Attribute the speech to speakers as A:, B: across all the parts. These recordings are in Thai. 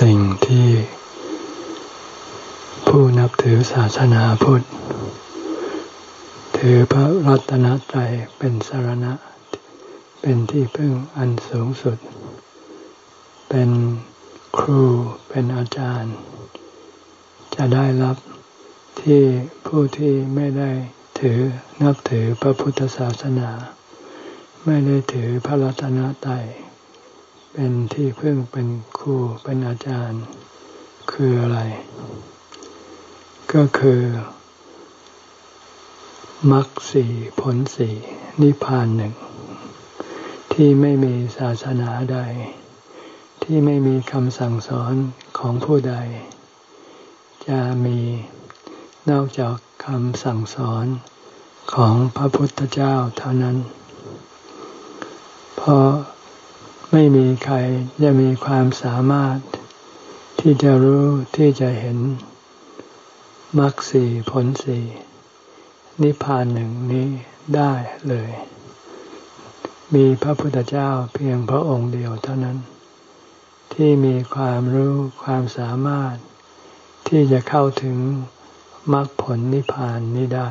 A: สิ่งที่ผู้นับถือศาสนาพุทธ ถือพระรัตนตรัยเป็นสารณะ เป็นที่พึ่งอันสูงสุด เป็นครูเป็นอาจารย์ จะได้รับที่ผู้ที่ไม่ได้ถือนับถือพระพุทธศาสนา ไม่ได้ถือพระรัตนตรัย เป็นที่พึ่งเป็นครูเป็นอาจารย์ คืออะไร ก็คือมรรคสี่ผลสี่นิพพานหนึ่ง ที่ไม่มีศาสนาใด ที่ไม่มีคำสั่งสอนของผู้ใด จะมีนอกจากคำสั่งสอนของพระพุทธเจ้าเท่านั้น เพราะ ไม่มีใครจะมีความสามารถ ที่จะรู้ที่จะเห็นมรรคสี่ผลสี่นิพพานหนึ่งนี้ได้เลย มีพระพุทธเจ้าเพียงพระองค์เดียวเท่านั้น ที่มีความรู้ความสามารถ ที่จะเข้าถึงมรรคผลนิพพานนี้ได้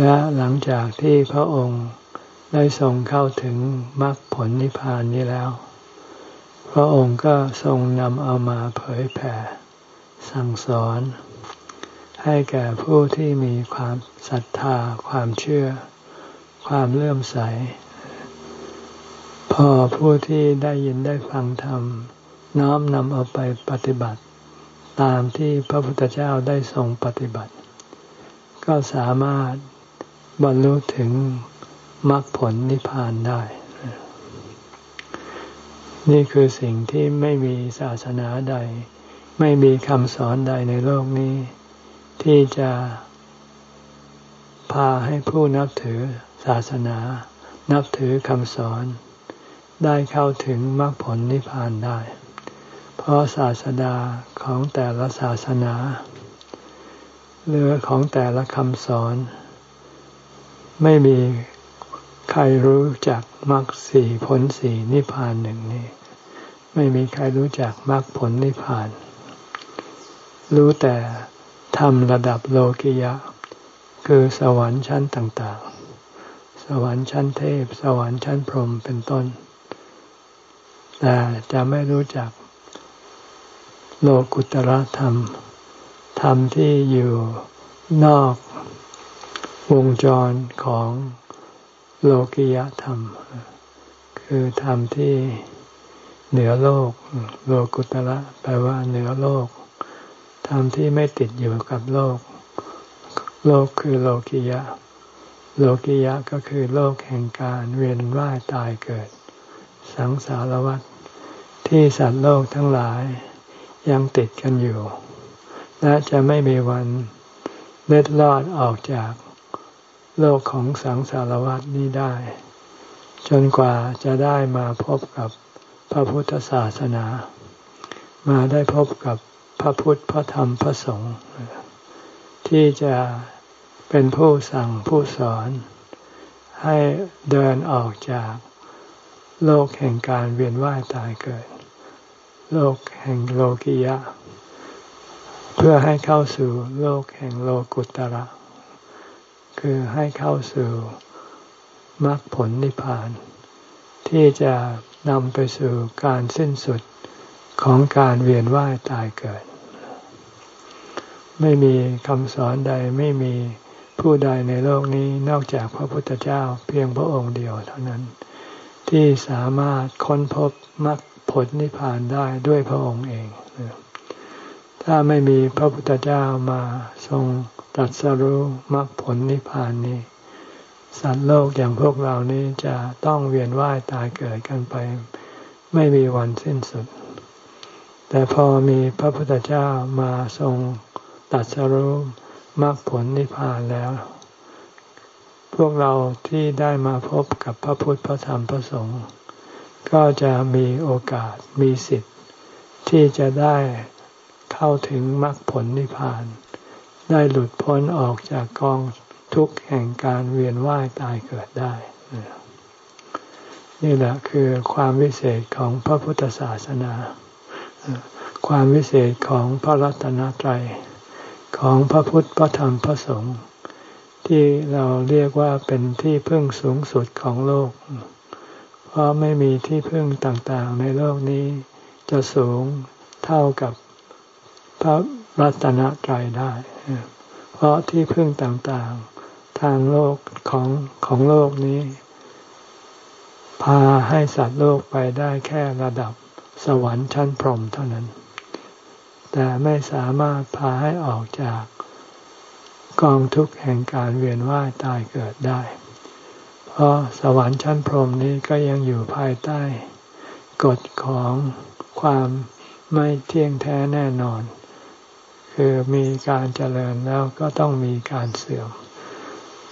A: และหลังจากที่พระองค์ ได้ทรงเข้าถึงมรรคผลนิพพานนี้แล้ว พระองค์ก็ทรงนำเอามาเผยแผ่ สั่งสอน ให้แก่ผู้ที่มีความศรัทธา ความเชื่อ ความเลื่อมใส พอผู้ที่ได้ยินได้ฟังธรรม น้อมนำเอาไปปฏิบัติ ตามที่พระพุทธเจ้าได้ทรงปฏิบัติ ก็สามารถบรรลุถึง มรรคผลนิพพานได้ นี่คือสิ่งที่ไม่มีศาสนาใด ไม่มีคำสอนใดในโลกนี้ ที่จะพาให้ผู้นับถือศาสนา นับถือคำสอน ได้เข้าถึงมรรคผลนิพพานได้ เพราะศาสดาของแต่ละศาสนาหรือของแต่ละคำสอน ไม่มี ใครรู้จักมรรคสี่ผลสี่นิพพานหนึ่งนี่ไม่มีใครรู้จักมรรคผลนิพพาน รู้แต่ทำระดับโลกิยะ คือสวรรค์ชั้นต่างๆ สวรรค์ชั้นเทพ สวรรค์ชั้นพรหมเป็นต้น แต่จะไม่รู้จักโลกุตระธรรม ธรรมที่อยู่นอกวงจรของ โลกิยธรรม คือธรรมที่เหนือโลก โลกุตระแปลว่าเหนือโลก ธรรมที่ไม่ติดอยู่กับโลก โลกคือโลกิยะ โลกิยะก็คือโลกแห่งการเวียนว่ายตายเกิด สังสารวัฏที่สัตว์โลกทั้งหลายยังติดกันอยู่ และจะไม่มีวันเล็ดลอดออกจาก โลกของสังสารวัฏนี้ได้ จนกว่าจะได้มาพบกับพระพุทธศาสนา มาได้พบกับพระพุทธพระธรรมพระสงฆ์ที่จะเป็นผู้สั่งผู้สอน ให้เดินออกจากโลกแห่งการเวียนว่ายตายเกิด โลกแห่งโลกิยะ เพื่อให้เข้าสู่โลกแห่งโลกุตระ คือให้เข้าสู่มรรคผลนิพพาน ที่จะนำไปสู่การสิ้นสุดของการเวียนว่ายตายเกิด ไม่มีคำสอนใดไม่มีผู้ใดในโลกนี้นอกจากพระพุทธเจ้าเพียงพระองค์เดียวเท่านั้น ที่สามารถค้นพบมรรคผลนิพพานได้ด้วยพระองค์เอง ถ้าไม่มีพระพุทธเจ้ามาทรง ตัดสรู้มรรคผลนิพพานนี้ สัตว์โลกอย่างพวกเรานี้จะต้องเวียนว่ายตายเกิดกันไป ไม่มีวันสิ้นสุด แต่พอมีพระพุทธเจ้ามาทรงตัดสรู้มรรคผลนิพพานแล้ว พวกเราที่ได้มาพบกับพระพุทธพระธรรมพระสงฆ์ก็จะมีโอกาสมีสิทธิ์ ที่จะได้เข้าถึงมรรคผลนิพพาน ได้หลุดพ้นออกจากกองทุกข์แห่งการเวียนว่ายตายเกิดได้ นี่แหละคือความวิเศษของพระพุทธศาสนา ความวิเศษของพระรัตนตรัยของพระพุทธพระธรรมพระสงฆ์ที่เราเรียกว่าเป็นที่พึ่งสูงสุดของโลก เพราะไม่มีที่พึ่งต่างๆ ในโลกนี้จะสูงเท่ากับพระ รัตนตรัยได้ เพราะที่พึ่งต่างๆ ทางโลกของของโลกนี้ พาให้สัตว์โลกไปได้แค่ระดับสวรรค์ชั้นพรหมเท่านั้น แต่ไม่สามารถพาให้ออกจากกองทุกข์แห่งการเวียนว่ายตายเกิดได้ เพราะสวรรค์ชั้นพรหมนี้ก็ยังอยู่ภายใต้กฎของความไม่เที่ยงแท้แน่นอน คือมีการเจริญแล้วก็ต้องมีการเสื่อม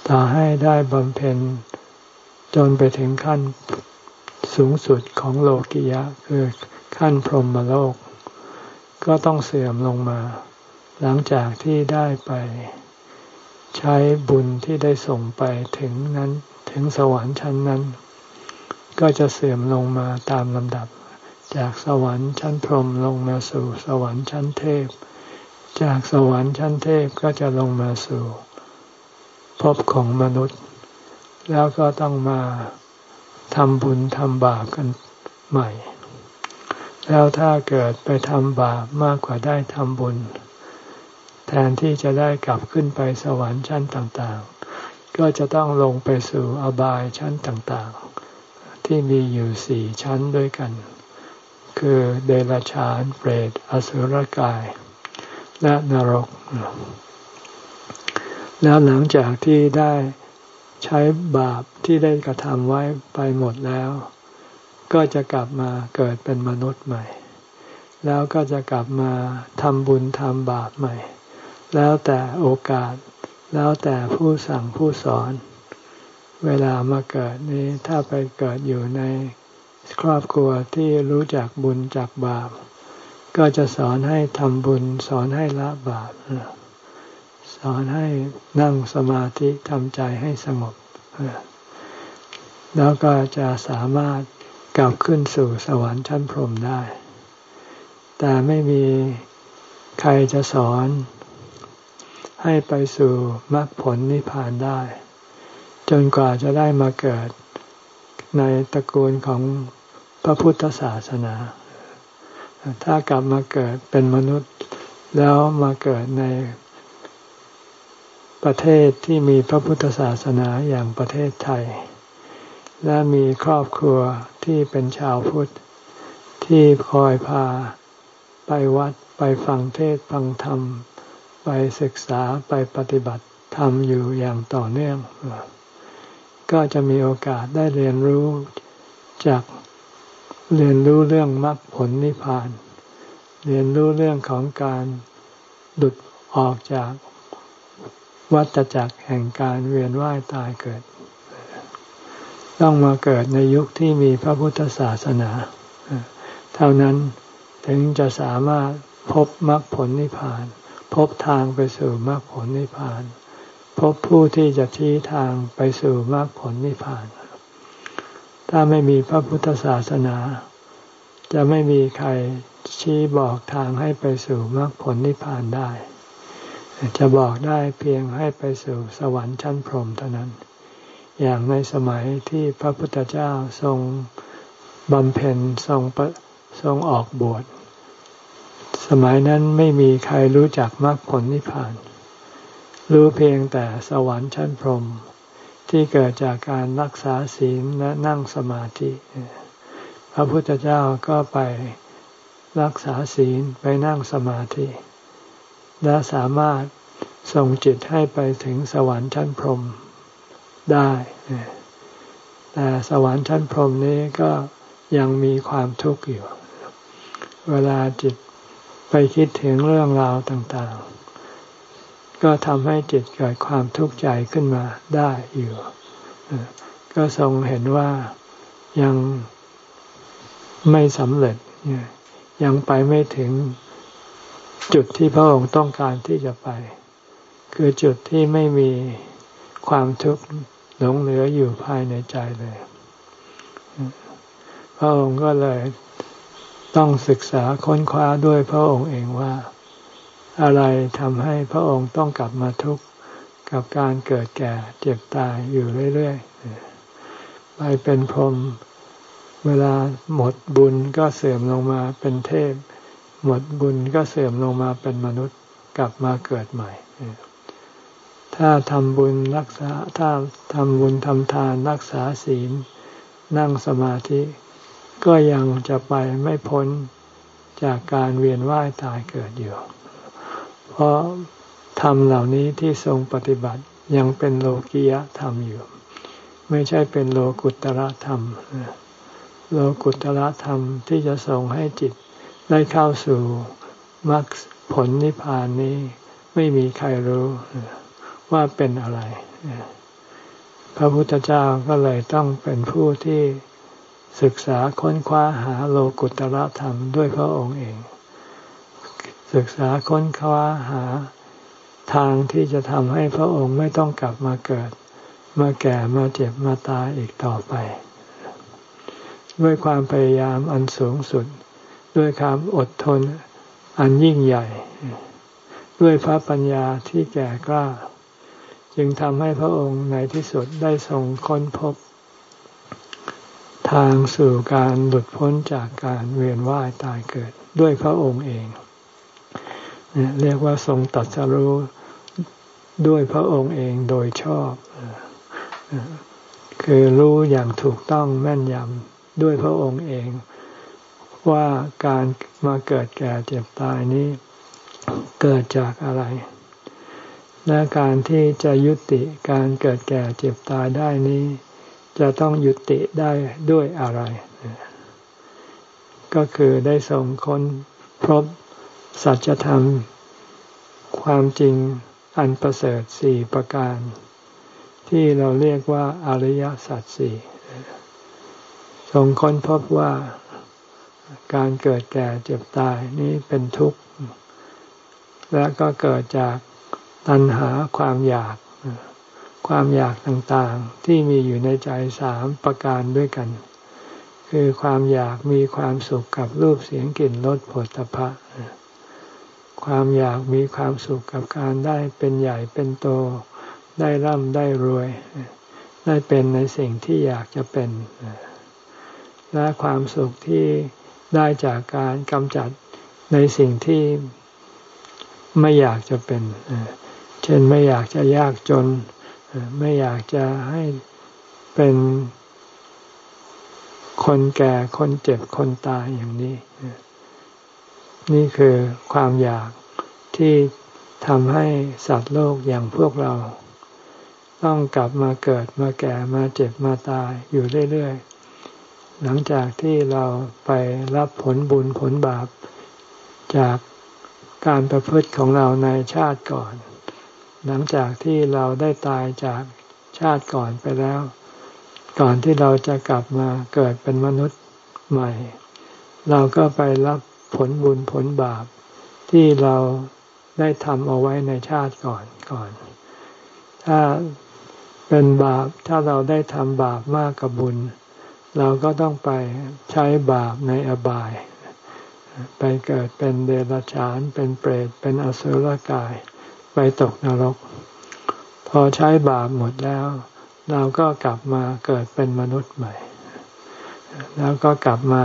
A: ต่อให้ได้บำเพ็ญจนไปถึงขั้นสูงสุดของโลกิยะ คือขั้นพรหมโลก ก็ต้องเสื่อมลงมา หลังจากที่ได้ไปใช้บุญที่ได้ส่งไปถึงนั้นถึงสวรรค์ชั้นนั้น ก็จะเสื่อมลงมาตามลำดับ จากสวรรค์ชั้นพรหมลงมาสู่สวรรค์ชั้นเทพ จากสวรรค์ชั้นเทพก็จะลงมาสู่ภพของมนุษย์ แล้วก็ต้องมาทำบุญทำบาปกันใหม่ แล้วถ้าเกิดไปทำบาปมากกว่าได้ทำบุญ แทนที่จะได้กลับขึ้นไปสวรรค์ชั้นต่างๆ ก็จะต้องลงไปสู่อบายชั้นต่างๆ ที่มีอยู่สี่ชั้นด้วยกัน คือเดรัจฉานเปรตอสุรกาย และนรก แล้วหลังจากที่ได้ใช้บาปที่ได้กระทำไว้ไปหมดแล้ว ก็จะกลับมาเกิดเป็นมนุษย์ใหม่ แล้วก็จะกลับมาทำบุญทำบาปใหม่ แล้วแต่โอกาส แล้วแต่ผู้สั่งผู้สอน เวลามาเกิดนี้ถ้าไปเกิดอยู่ในครอบครัวที่รู้จักบุญจักบาป ก็จะสอนให้ทำบุญ สอนให้ละบาปสอนให้นั่งสมาธิทำใจให้สงบแล้วก็จะสามารถกลับขึ้นสู่สวรรค์ชั้นพรหมได้ แต่ไม่มีใครจะสอน ให้ไปสู่มรรคผลนิพพานได้ จนกว่าจะได้มาเกิดในตระกูลของพระพุทธศาสนา ถ้ากลับมาเกิดเป็นมนุษย์ แล้วมาเกิดในประเทศที่มีพระพุทธศาสนาอย่างประเทศไทย และมีครอบครัวที่เป็นชาวพุทธ ที่คอยพาไปวัดไปฟังเทศฟังธรรม ไปศึกษาไปปฏิบัติธรรมอยู่อย่างต่อเนื่อง ก็จะมีโอกาสได้เรียนรู้จาก เรียนรู้เรื่องมรรคผลนิพพาน เรียนรู้เรื่องของการดุดออกจากวัฏจักรแห่งการเวียนว่ายตายเกิด ต้องมาเกิดในยุคที่มีพระพุทธศาสนา เท่านั้นถึงจะสามารถพบมรรคผลนิพพาน พบทางไปสู่มรรคผลนิพพาน พบผู้ที่จะชี้ทางไปสู่มรรคผลนิพพาน ถ้าไม่มีพระพุทธศาสนา จะไม่มีใครชี้บอกทางให้ไปสู่มรรคผลนิพพานได้ จะบอกได้เพียงให้ไปสู่สวรรค์ชั้นพรหมเท่านั้น อย่างในสมัยที่พระพุทธเจ้าทรงบำเพ็ญทรงทรงออกบวช สมัยนั้นไม่มีใครรู้จักมรรคผลนิพพาน รู้เพียงแต่สวรรค์ชั้นพรหม ที่เกิดจากการรักษาศีลและนั่งสมาธิ พระพุทธเจ้าก็ไปรักษาศีลไปนั่งสมาธิ และสามารถส่งจิตให้ไปถึงสวรรค์ชั้นพรหมได้ แต่สวรรค์ชั้นพรหมนี้ก็ยังมีความทุกข์อยู่ เวลาจิตไปคิดถึงเรื่องราวต่างๆ ก็ทำให้จิตเกิดความทุกข์ใจขึ้นมาได้อยู่ ก็ทรงเห็นว่ายังไม่สำเร็จ ยังไปไม่ถึงจุดที่พระองค์ต้องการที่จะไป คือจุดที่ไม่มีความทุกข์หลงเหลืออยู่ภายในใจเลย พระองค์ก็เลยต้องศึกษาค้นคว้าด้วยพระองค์เองว่า อะไรทำให้พระองค์ต้องกลับมาทุกข์กับการเกิดแก่เจ็บตายอยู่เรื่อยๆ ไปเป็นพรหมเวลาหมดบุญก็เสื่อมลงมาเป็นเทพ หมดบุญก็เสื่อมลงมาเป็นมนุษย์กลับมาเกิดใหม่ ถ้าทำบุญรักษาถ้าทำบุญทำทานรักษาศีล นั่งสมาธิ ก็ยังจะไปไม่พ้นจากการเวียนว่ายตายเกิดอยู่ เพราะธรรมเหล่านี้ที่ทรงปฏิบัติยังเป็นโลกียธรรมอยู่ ไม่ใช่เป็นโลกุตระธรรม โลกุตระธรรมที่จะส่งให้จิตได้เข้าสู่มรรคผลนิพพานนี้ ไม่มีใครรู้ว่าเป็นอะไร พระพุทธเจ้าก็เลยต้องเป็นผู้ที่ศึกษาค้นคว้าหาโลกุตระธรรมด้วยพระองค์เอง ศึกษาค้นคว้าหาทางที่จะทำให้พระองค์ไม่ต้องกลับมาเกิด มาแก่มาเจ็บมาตายอีกต่อไป ด้วยความพยายามอันสูงสุด ด้วยความอดทนอันยิ่งใหญ่ ด้วยพระปัญญาที่แก่กล้า จึงทำให้พระองค์ในที่สุดได้ทรงค้นพบ ทางสู่การหลุดพ้นจากการเวียนว่ายตายเกิดด้วยพระองค์เอง เรียกว่าทรงตัดสรู้ด้วยพระองค์เองโดยชอบ คือรู้อย่างถูกต้องแม่นยำด้วยพระองค์เอง ว่าการมาเกิดแก่เจ็บตายนี้ เกิดจากอะไร และการที่จะยุติการเกิดแก่เจ็บตายได้นี้ จะต้องยุติได้ด้วยอะไร ก็คือได้ส่งค้นพบ สัจธรรม ความจริงอันประเสริฐสี่ประการ ที่เราเรียกว่าอริยสัจสี่ทรงค้นพบว่าการเกิดแก่เจ็บตายนี้เป็นทุกข์ และก็เกิดจากตัณหาความอยาก ความอยากต่างๆ ที่มีอยู่ในใจสามประการด้วยกัน คือความอยากมีความสุขกับรูปเสียงกลิ่นรสผลตภะ ความอยากมีความสุขกับการได้เป็นใหญ่เป็นโต ได้ร่ำได้รวย ได้เป็นในสิ่งที่อยากจะเป็น และความสุขที่ได้จากการกำจัดในสิ่งที่ไม่อยากจะเป็น เช่นไม่อยากจะยากจน ไม่อยากจะให้เป็นคนแก่คนเจ็บคนตายอย่างนี้ นี่คือความอยากที่ทำให้สัตว์โลกอย่างพวกเรา ต้องกลับมาเกิดมาแก่มาเจ็บมาตายอยู่เรื่อยๆ หลังจากที่เราไปรับผลบุญผลบาป จากการประพฤติของเราในชาติก่อน หลังจากที่เราได้ตายจากชาติก่อนไปแล้ว ก่อนที่เราจะกลับมาเกิดเป็นมนุษย์ใหม่ เราก็ไปรับ ผลบุญผลบาปที่เราได้ทำเอาไว้ในชาติก่อนก่อน ถ้าเป็นบาปถ้าเราได้ทำบาปมากกับบุญ เราก็ต้องไปใช้บาปในอบาย ไปเกิดเป็นเดรัจฉาน เป็นเปรตเป็นอสุรกาย ไปตกนรก พอใช้บาปหมดแล้ว เราก็กลับมาเกิดเป็นมนุษย์ใหม่ แล้วก็กลับมา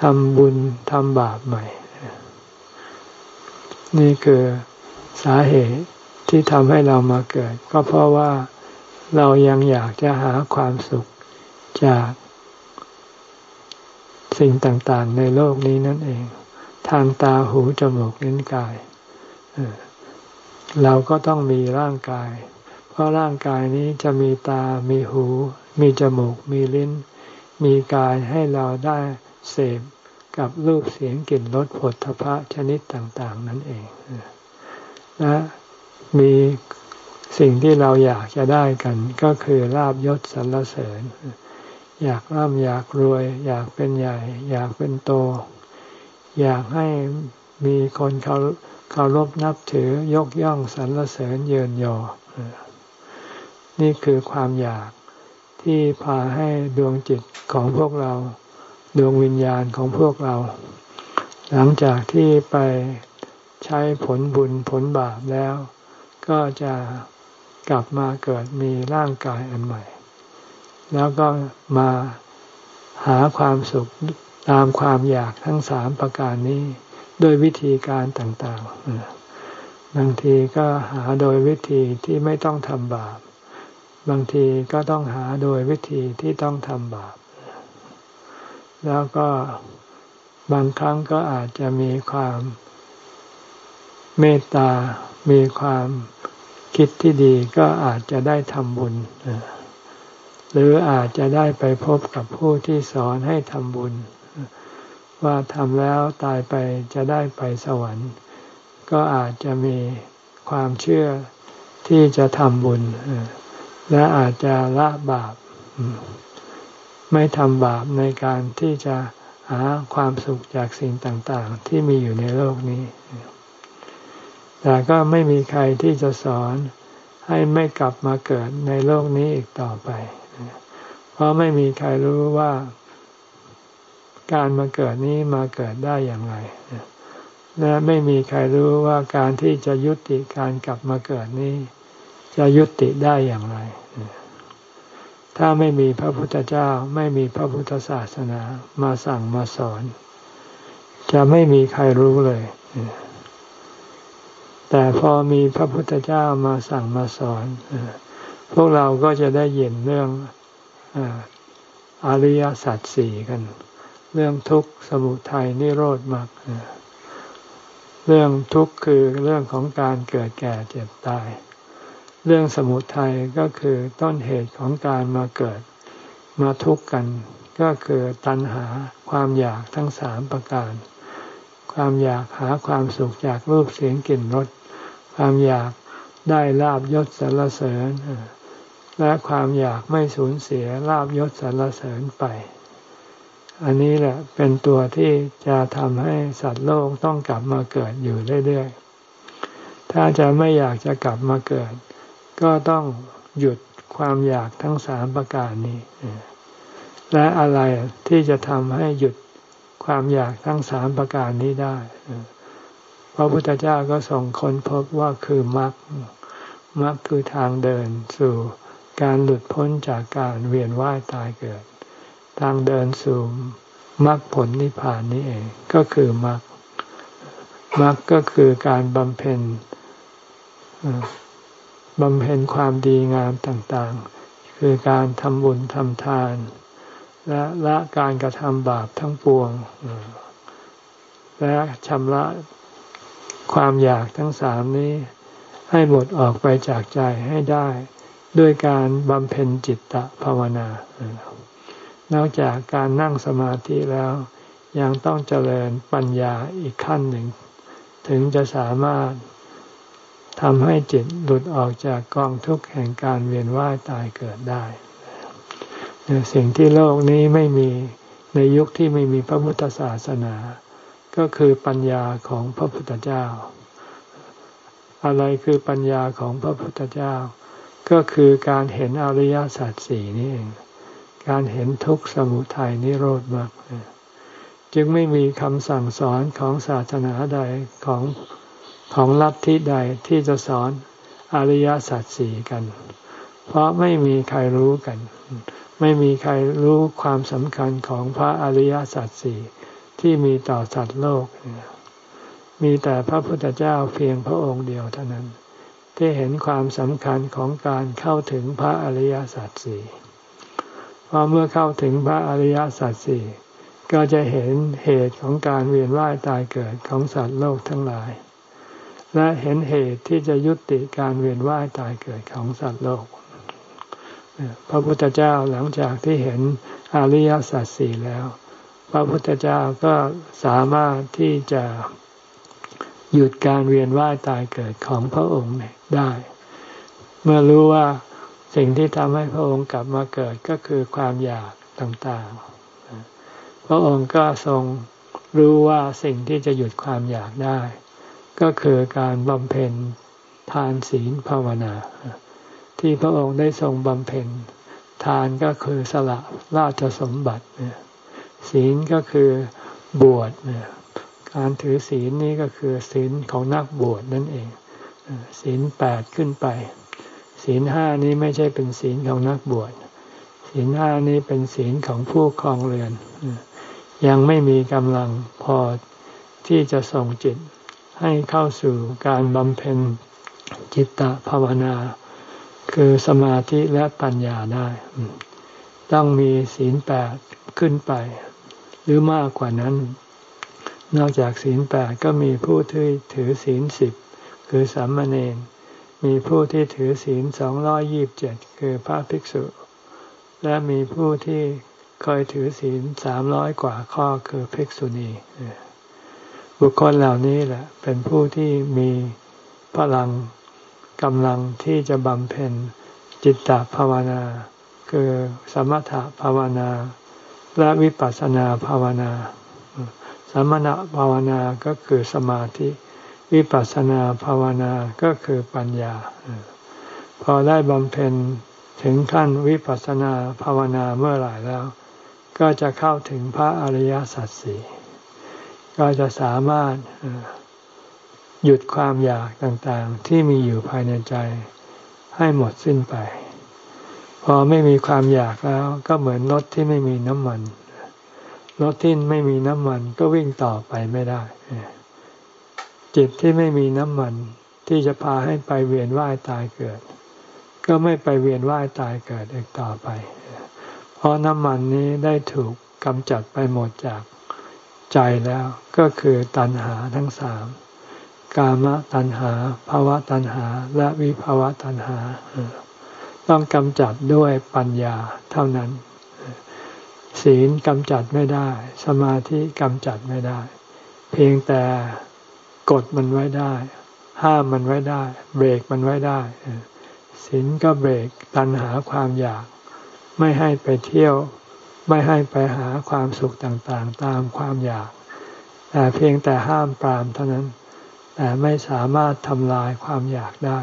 A: ทำบุญทำบาปใหม่ นี่คือสาเหตุที่ทำให้เรามาเกิด ก็เพราะว่าเรายังอยากจะหาความสุขจากสิ่งต่างๆ ในโลกนี้นั่นเอง ทางตาหูจมูกลิ้นกาย เราก็ต้องมีร่างกาย เพราะร่างกายนี้จะมีตา มีหู มีจมูก มีลิ้น มีกายให้เราได้ เสพกับรูปเสียงกลิ่นรสผลทพะชนิดต่าง ๆ นั่นเองและมีสิ่งที่เราอยากจะได้กันก็คือลาบยศสรรเสริญ อยากร่ำอยากรวย อยากเป็นใหญ่ อยากเป็นโต อยากให้มีคนเขาเคารพนับถือยกย่องสรรเสริญเยินยอ นี่คือความอยากที่พาให้ดวงจิตของพวกเรา ดวงวิญญาณของพวกเรา หลังจากที่ไปใช้ผลบุญผลบาปแล้ว ก็จะกลับมาเกิดมีร่างกายอันใหม่ แล้วก็มาหาความสุขตามความอยากทั้งสามประการนี้ด้วยวิธีการต่างๆ บางทีก็หาโดยวิธีที่ไม่ต้องทำบาป บางทีก็ต้องหาโดยวิธีที่ต้องทำบาป แล้วก็บางครั้งก็อาจจะมีความเมตตา มีความคิดที่ดีก็อาจจะได้ทำบุญ หรืออาจจะได้ไปพบกับผู้ที่สอนให้ทำบุญ ว่าทำแล้วตายไปจะได้ไปสวรรค์ ก็อาจจะมีความเชื่อที่จะทำบุญ และอาจจะละบาป ไม่ทำบาปในการที่จะหาความสุขจากสิ่งต่างๆ ที่มีอยู่ในโลกนี้ แต่ก็ไม่มีใครที่จะสอนให้ไม่กลับมาเกิดในโลกนี้อีกต่อไป เพราะไม่มีใครรู้ว่าการมาเกิดนี้มาเกิดได้อย่างไร และไม่มีใครรู้ว่าการที่จะยุติการกลับมาเกิดนี้ จะยุติได้อย่างไร ถ้าไม่มีพระพุทธเจ้าไม่มีพระพุทธศาสนามาสั่งมาสอน จะไม่มีใครรู้เลย แต่พอมีพระพุทธเจ้ามาสั่งมาสอนพวกเราก็จะได้ยินเรื่องอริยสัจสี่กัน เรื่องทุกข์สมุทัยนิโรธมรรคเรื่องทุกข์คือเรื่องของการเกิดแก่เจ็บตาย เรื่องสมุทัยก็คือต้นเหตุของการมาเกิดมาทุกข์กัน ก็คือตัณหาความอยากทั้งสามประการ ความอยากหาความสุขจากรูปเสียงกลิ่นรสความอยากได้ลาบยศสรรเสริญ และความอยากไม่สูญเสียลาบยศสรรเสริญไป อันนี้แหละเป็นตัวที่จะทำให้สัตว์โลกต้องกลับมาเกิดอยู่เรื่อยๆถ้าจะไม่อยากจะกลับมาเกิด ก็ต้องหยุดความอยากทั้งสามประการนี้ และอะไรที่จะทำให้หยุดความอยากทั้งสามประการนี้ได้พระพุทธเจ้าก็ส่งคนพบว่าคือมรรคมรรคคือทางเดินสู่การหลุดพ้นจากการเวียนว่ายตายเกิด ทางเดินสู่มรรคผลนิพพานนี้เองก็คือมรรคมรรคก็คือการบำเพ็ญ บำเพ็ญความดีงามต่างๆ คือการทำบุญทำทาน และละการกระทำบาปทั้งปวง และชำระความอยากทั้งสามนี้ ให้หมดออกไปจากใจให้ได้ ด้วยการบำเพ็ญจิตตภาวนา นอกจากการนั่งสมาธิแล้ว ยังต้องเจริญปัญญาอีกขั้นหนึ่ง ถึงจะสามารถ ทำให้จิตหลุดออกจากกองทุกข์แห่งการเวียนว่ายตายเกิดได้สิ่งที่โลกนี้ไม่มีในยุคที่ไม่มีพระพุทธศาสนา ก็คือปัญญาของพระพุทธเจ้า อะไรคือปัญญาของพระพุทธเจ้า ก็คือการเห็นอริยสัจสี่นี่เองการเห็นทุกข์สมุทัยนิโรธมากจึงไม่มีคำสั่งสอนของศาสนาใดของ ของลัทธิใดที่จะสอนอริยสัจสี่กัน เพราะไม่มีใครรู้กัน ไม่มีใครรู้ความสำคัญของพระอริยสัจสี่ที่มีต่อสัตว์โลก มีแต่พระพุทธเจ้าเพียงพระองค์เดียวเท่านั้น ที่เห็นความสำคัญของการเข้าถึงพระอริยสัจสี่พอเมื่อเข้าถึงพระอริยสัจสี่ก็จะเห็นเหตุของการเวียนว่ายตายเกิดของสัตว์โลกทั้งหลาย และเห็นเหตุที่จะยุติการเวียนว่ายตายเกิดของสัตว์โลก พระพุทธเจ้าหลังจากที่เห็นอริยสัจสี่แล้ว พระพุทธเจ้าก็สามารถที่จะหยุดการเวียนว่ายตายเกิดของพระองค์ได้ เมื่อรู้ว่าสิ่งที่ทำให้พระองค์กลับมาเกิดก็คือความอยากต่างๆ พระองค์ก็ทรงรู้ว่าสิ่งที่จะหยุดความอยากได้ ก็คือการบำเพ็ญทานศีลภาวนา ที่พระองค์ได้ทรงบำเพ็ญ ทานก็คือสละราชสมบัติศีลก็คือบวชการถือศีลนี้ก็คือศีลของนักบวชนั่นเองศีลแปดขึ้นไป ศีลห้านี้ไม่ใช่เป็นศีลของนักบวชศีลห้านี้เป็นศีลของผู้ครองเรือน ยังไม่มีกำลังพอที่จะส่งจิต ให้เข้าสู่การบำเพ็ญจิตตภาวนา คือสมาธิและปัญญาได้ ต้องมีศีลแปดขึ้นไป หรือมากกว่านั้น นอกจากศีลแปดก็มีผู้ที่ถือศีลสิบคือสามเณรมีผู้ที่ถือศีลสองร้อยยีิบเจ็ดคือพระภิกษุ และมีผู้ที่เคยถือศีลสามร้อยกว่าข้อคือภิกษุณี บุคคลเหล่านี้แหละ เป็นผู้ที่มีพลังกำลังที่จะบำเพ็ญจิตตภาวนา คือสมถภาวนา และวิปัสสนาภาวนา สมณภาวนาก็คือสมาธิ วิปัสสนาภาวนาก็คือปัญญา พอได้บำเพ็ญถึงขั้นวิปัสสนาภาวนาเมื่อไหร่แล้ว ก็จะเข้าถึงพระอริยสัจสี่ ก็จะสามารถหยุดความอยากต่างๆ ที่มีอยู่ภายในใจให้หมดสิ้นไป พอไม่มีความอยากแล้ว ก็เหมือนรถที่ไม่มีน้ำมันรถที่ไม่มีน้ำมันก็วิ่งต่อไปไม่ได้จิตที่ไม่มีน้ำมันที่จะพาให้ไปเวียนว่ายตายเกิด ก็ไม่ไปเวียนว่ายตายเกิดอีกต่อไป เพราะน้ำมันนี้ได้ถูกกำจัดไปหมดจาก ใจแล้วก็คือตัณหาทั้งสามกามตัณหาภาวะตัณหาและวิภาวะตัณหา ต้องกำจัดด้วยปัญญาเท่านั้น ศีลกำจัดไม่ได้ สมาธิกำจัดไม่ได้ เพียงแต่กดมันไว้ได้ ห้ามมันไว้ได้ เบรกมันไว้ได้ศีลก็เบรกตัณหาความอยาก ไม่ให้ไปเที่ยว ไม่ให้ไปหาความสุขต่างๆ ตามความอยาก แต่เพียงแต่ห้ามปรามเท่านั้น แต่ไม่สามารถทำลายความอยากได้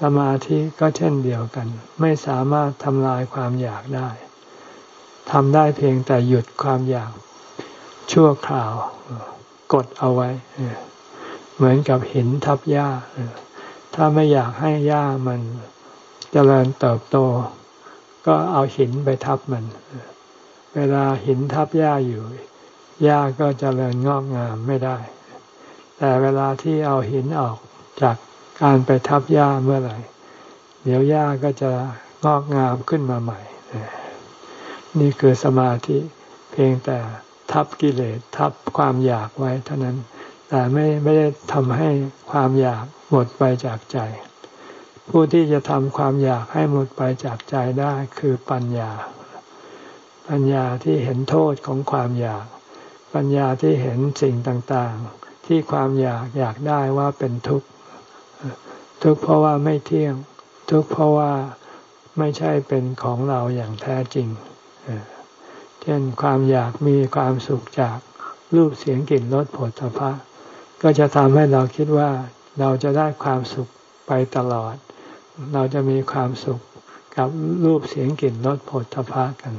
A: สมาธิก็เช่นเดียวกัน ไม่สามารถทำลายความอยากได้ทำได้เพียงแต่หยุดความอยากชั่วคราวกดเอาไว้ เหมือนกับหินทับหญ้า ถ้าไม่อยากให้หญ้ามันจเจริญเติบโต ก็เอาหินไปทับมัน เวลาหินทับหญ้าอยู่หญ้าก็จเจริญงอกงามไม่ได้ แต่เวลาที่เอาหินออกจากการไปทับหญ้าเมื่อไหร่ เดี๋ยวหญ้าก็จะงอกงามขึ้นมาใหม่ นี่คือสมาธิเพียงแต่ทับกิเลสทับความอยากไว้เท่านั้น แต่ไม่ไม่ได้ทำให้ความอยากหมดไปจากใจ ผู้ที่จะทำความอยากให้หมดไปจากใจได้คือปัญญา ปัญญาที่เห็นโทษของความอยาก ปัญญาที่เห็นสิ่งต่างๆ ที่ความอยากอยากได้ว่าเป็นทุกข์ ทุกข์เพราะว่าไม่เที่ยง ทุกข์เพราะว่าไม่ใช่เป็นของเราอย่างแท้จริง เช่นความอยากมีความสุขจากรูปเสียงกลิ่นรสผลพระก็จะทำให้เราคิดว่าเราจะได้ความสุขไปตลอด เราจะมีความสุขกับรูปเสียงกลิ่นรสผลทพะกัน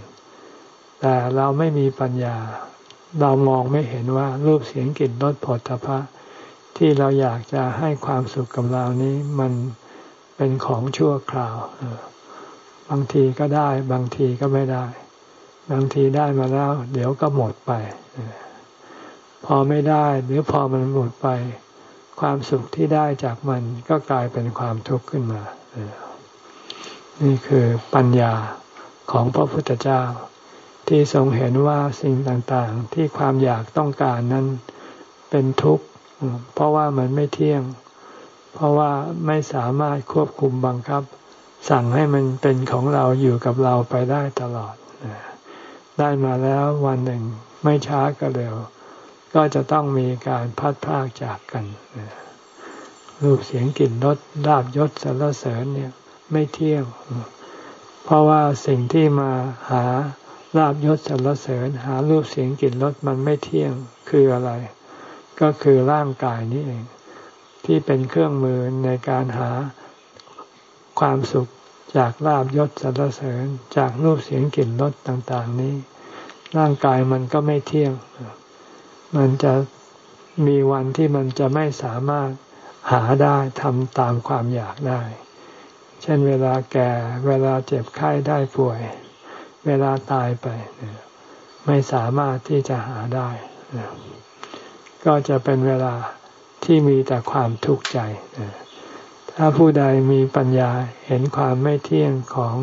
A: แต่เราไม่มีปัญญา เรามองไม่เห็นว่ารูปเสียงกลิ่นรสผลทพะที่เราอยากจะให้ความสุขกับเรานี้มันเป็นของชั่วคราวบางทีก็ได้ บางทีก็ไม่ได้ บางทีได้มาแล้ว เดี๋ยวก็หมดไปพอไม่ได้หรือพอมันหมดไป ความสุขที่ได้จากมันก็กลายเป็นความทุกข์ขึ้นมานี่คือปัญญาของพระพุทธเจ้า ที่ทรงเห็นว่าสิ่งต่างๆ ที่ความอยากต้องการนั้นเป็นทุกข์ เพราะว่ามันไม่เที่ยง เพราะว่าไม่สามารถควบคุมบังคับ สั่งให้มันเป็นของเราอยู่กับเราไปได้ตลอด ได้มาแล้ววันหนึ่งไม่ช้าก็เร็ว ก็จะต้องมีการพัดพากจากกันรูปเสียงกลิ่นรสลาบยศสรรเสริญเนี่ยไม่เที่ยง เพราะว่าสิ่งที่มาหา ลาบยศสรรเสริญหารูปเสียงกลิ่นรสมันไม่เที่ยงคืออะไร ก็คือร่างกายนี้เอง ที่เป็นเครื่องมือในการหาความสุขจากลาบยศสรรเสริญจากรูปเสียงกลิ่นรสต่าง ๆ นี้ ร่างกายมันก็ไม่เที่ยง มันจะมีวันที่มันจะไม่สามารถหาได้ทำตามความอยากได้ เช่นเวลาแก่เวลาเจ็บไข้ได้ป่วย เวลาตายไป ไม่สามารถที่จะหาได้ ก็จะเป็นเวลาที่มีแต่ความทุกข์ใจ ถ้าผู้ใดมีปัญญาเห็นความไม่เที่ยงของ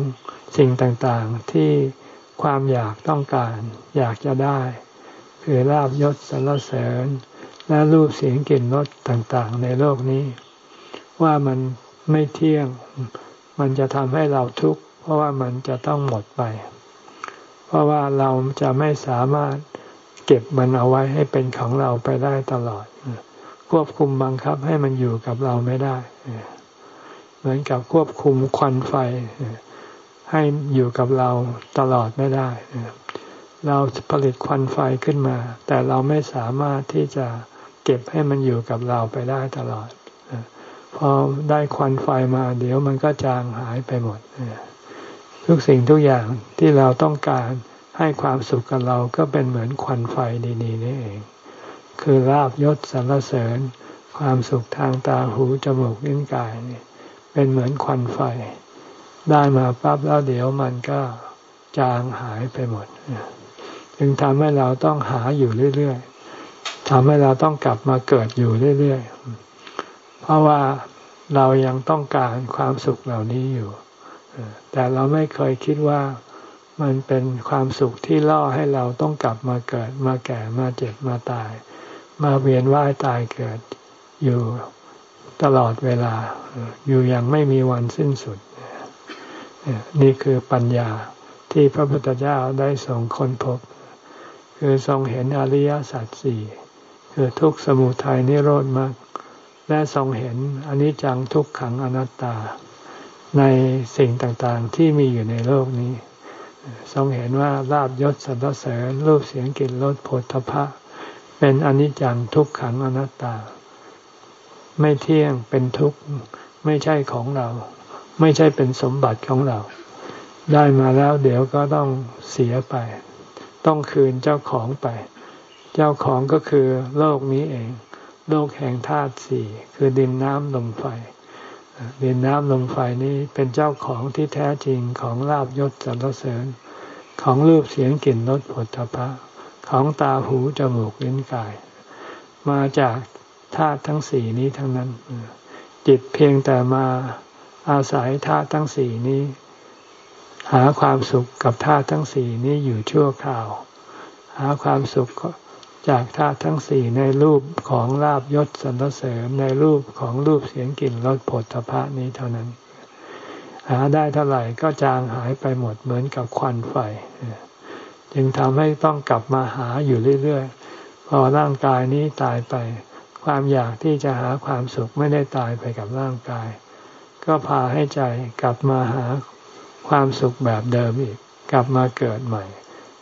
A: สิ่งต่างๆ ที่ความอยากต้องการ อยากจะได้ คือลาบยศสรรเสริญ และรูปเสียงกลิ่นรสต่างๆ ในโลกนี้ ว่ามันไม่เที่ยง มันจะทำให้เราทุกข์ เพราะว่ามันจะต้องหมดไป เพราะว่าเราจะไม่สามารถเก็บมันเอาไว้ให้เป็นของเราไปได้ตลอด ควบคุมบังคับให้มันอยู่กับเราไม่ได้ เหมือนกับควบคุมควันไฟ ให้อยู่กับเราตลอดไม่ได้ เราผลิตควันไฟขึ้นมา แต่เราไม่สามารถที่จะเก็บให้มันอยู่กับเราไปได้ตลอดพอได้ควันไฟมา เดี๋ยวมันก็จางหายไปหมด ทุกสิ่งทุกอย่างที่เราต้องการให้ความสุขกับเราก็เป็นเหมือนควันไฟดีๆนี่เอง คือลาบยศสรรเสริญ ความสุขทางตาหูจมูกลิ้นกายนี่เป็นเหมือนควันไฟ ได้มาปั๊บแล้วเดี๋ยวมันก็จางหายไปหมดจึงทำให้เราต้องหาอยู่เรื่อยๆทำให้เราต้องกลับมาเกิดอยู่เรื่อยๆ เพราะว่าเรายังต้องการความสุขเหล่านี้อยู่ แต่เราไม่เคยคิดว่ามันเป็นความสุขที่ล่อให้เราต้องกลับมาเกิด มาแก่มาเจ็บมาตาย มาเวียนว่ายตายเกิดอยู่ตลอดเวลา อยู่อย่างไม่มีวันสิ้นสุด นี่คือปัญญาที่พระพุทธเจ้าได้ส่งค้นพบ คือทรงเห็นอริยสัจสี่คือทุกสมุทัยนิโรธมรรคและทรงเห็นอนิจจังทุกขังอนัตตา ในสิ่งต่างๆที่มีอยู่ในโลกนี้ ทรงเห็นว่าลาบยศสรรเสริญรูปเสียงกลิ่นรสผลทพะ เป็นอนิจจังทุกขังอนัตตา ไม่เที่ยงเป็นทุกข์ไม่ใช่ของเรา ไม่ใช่เป็นสมบัติของเรา ได้มาแล้วเดี๋ยวก็ต้องเสียไป ต้องคืนเจ้าของไป เจ้าของก็คือโลกนี้เอง โลกแห่งธาตุสี่คือดินน้ำลมไฟ ดินน้ำลมไฟนี้เป็นเจ้าของที่แท้จริงของลาบยศสรรเสริญ ของรูปเสียงกลิ่นรสผลทพะ ของตาหูจมูกลิ้นกาย มาจากธาตุทั้งสี่นี้ทั้งนั้น จิตเพียงแต่มาอาศัยธาตุทั้งสี่นี้ หาความสุขกับธาตุทั้งสี่นี้อยู่ชั่วคราว หาความสุข จากธาตุทั้งสี่ในรูปของลาบยศสรรเสริญในรูปของรูปเสียงกลิ่นรสผลพระนี้เท่านั้น หาได้เท่าไหร่ก็จางหายไปหมดเหมือนกับควันไฟ จึงทำให้ต้องกลับมาหาอยู่เรื่อยๆพอร่างกายนี้ตายไป ความอยากที่จะหาความสุขไม่ได้ตายไปกับร่างกาย ก็พาให้ใจกลับมาหาความสุขแบบเดิมอีก กลับมาเกิดใหม่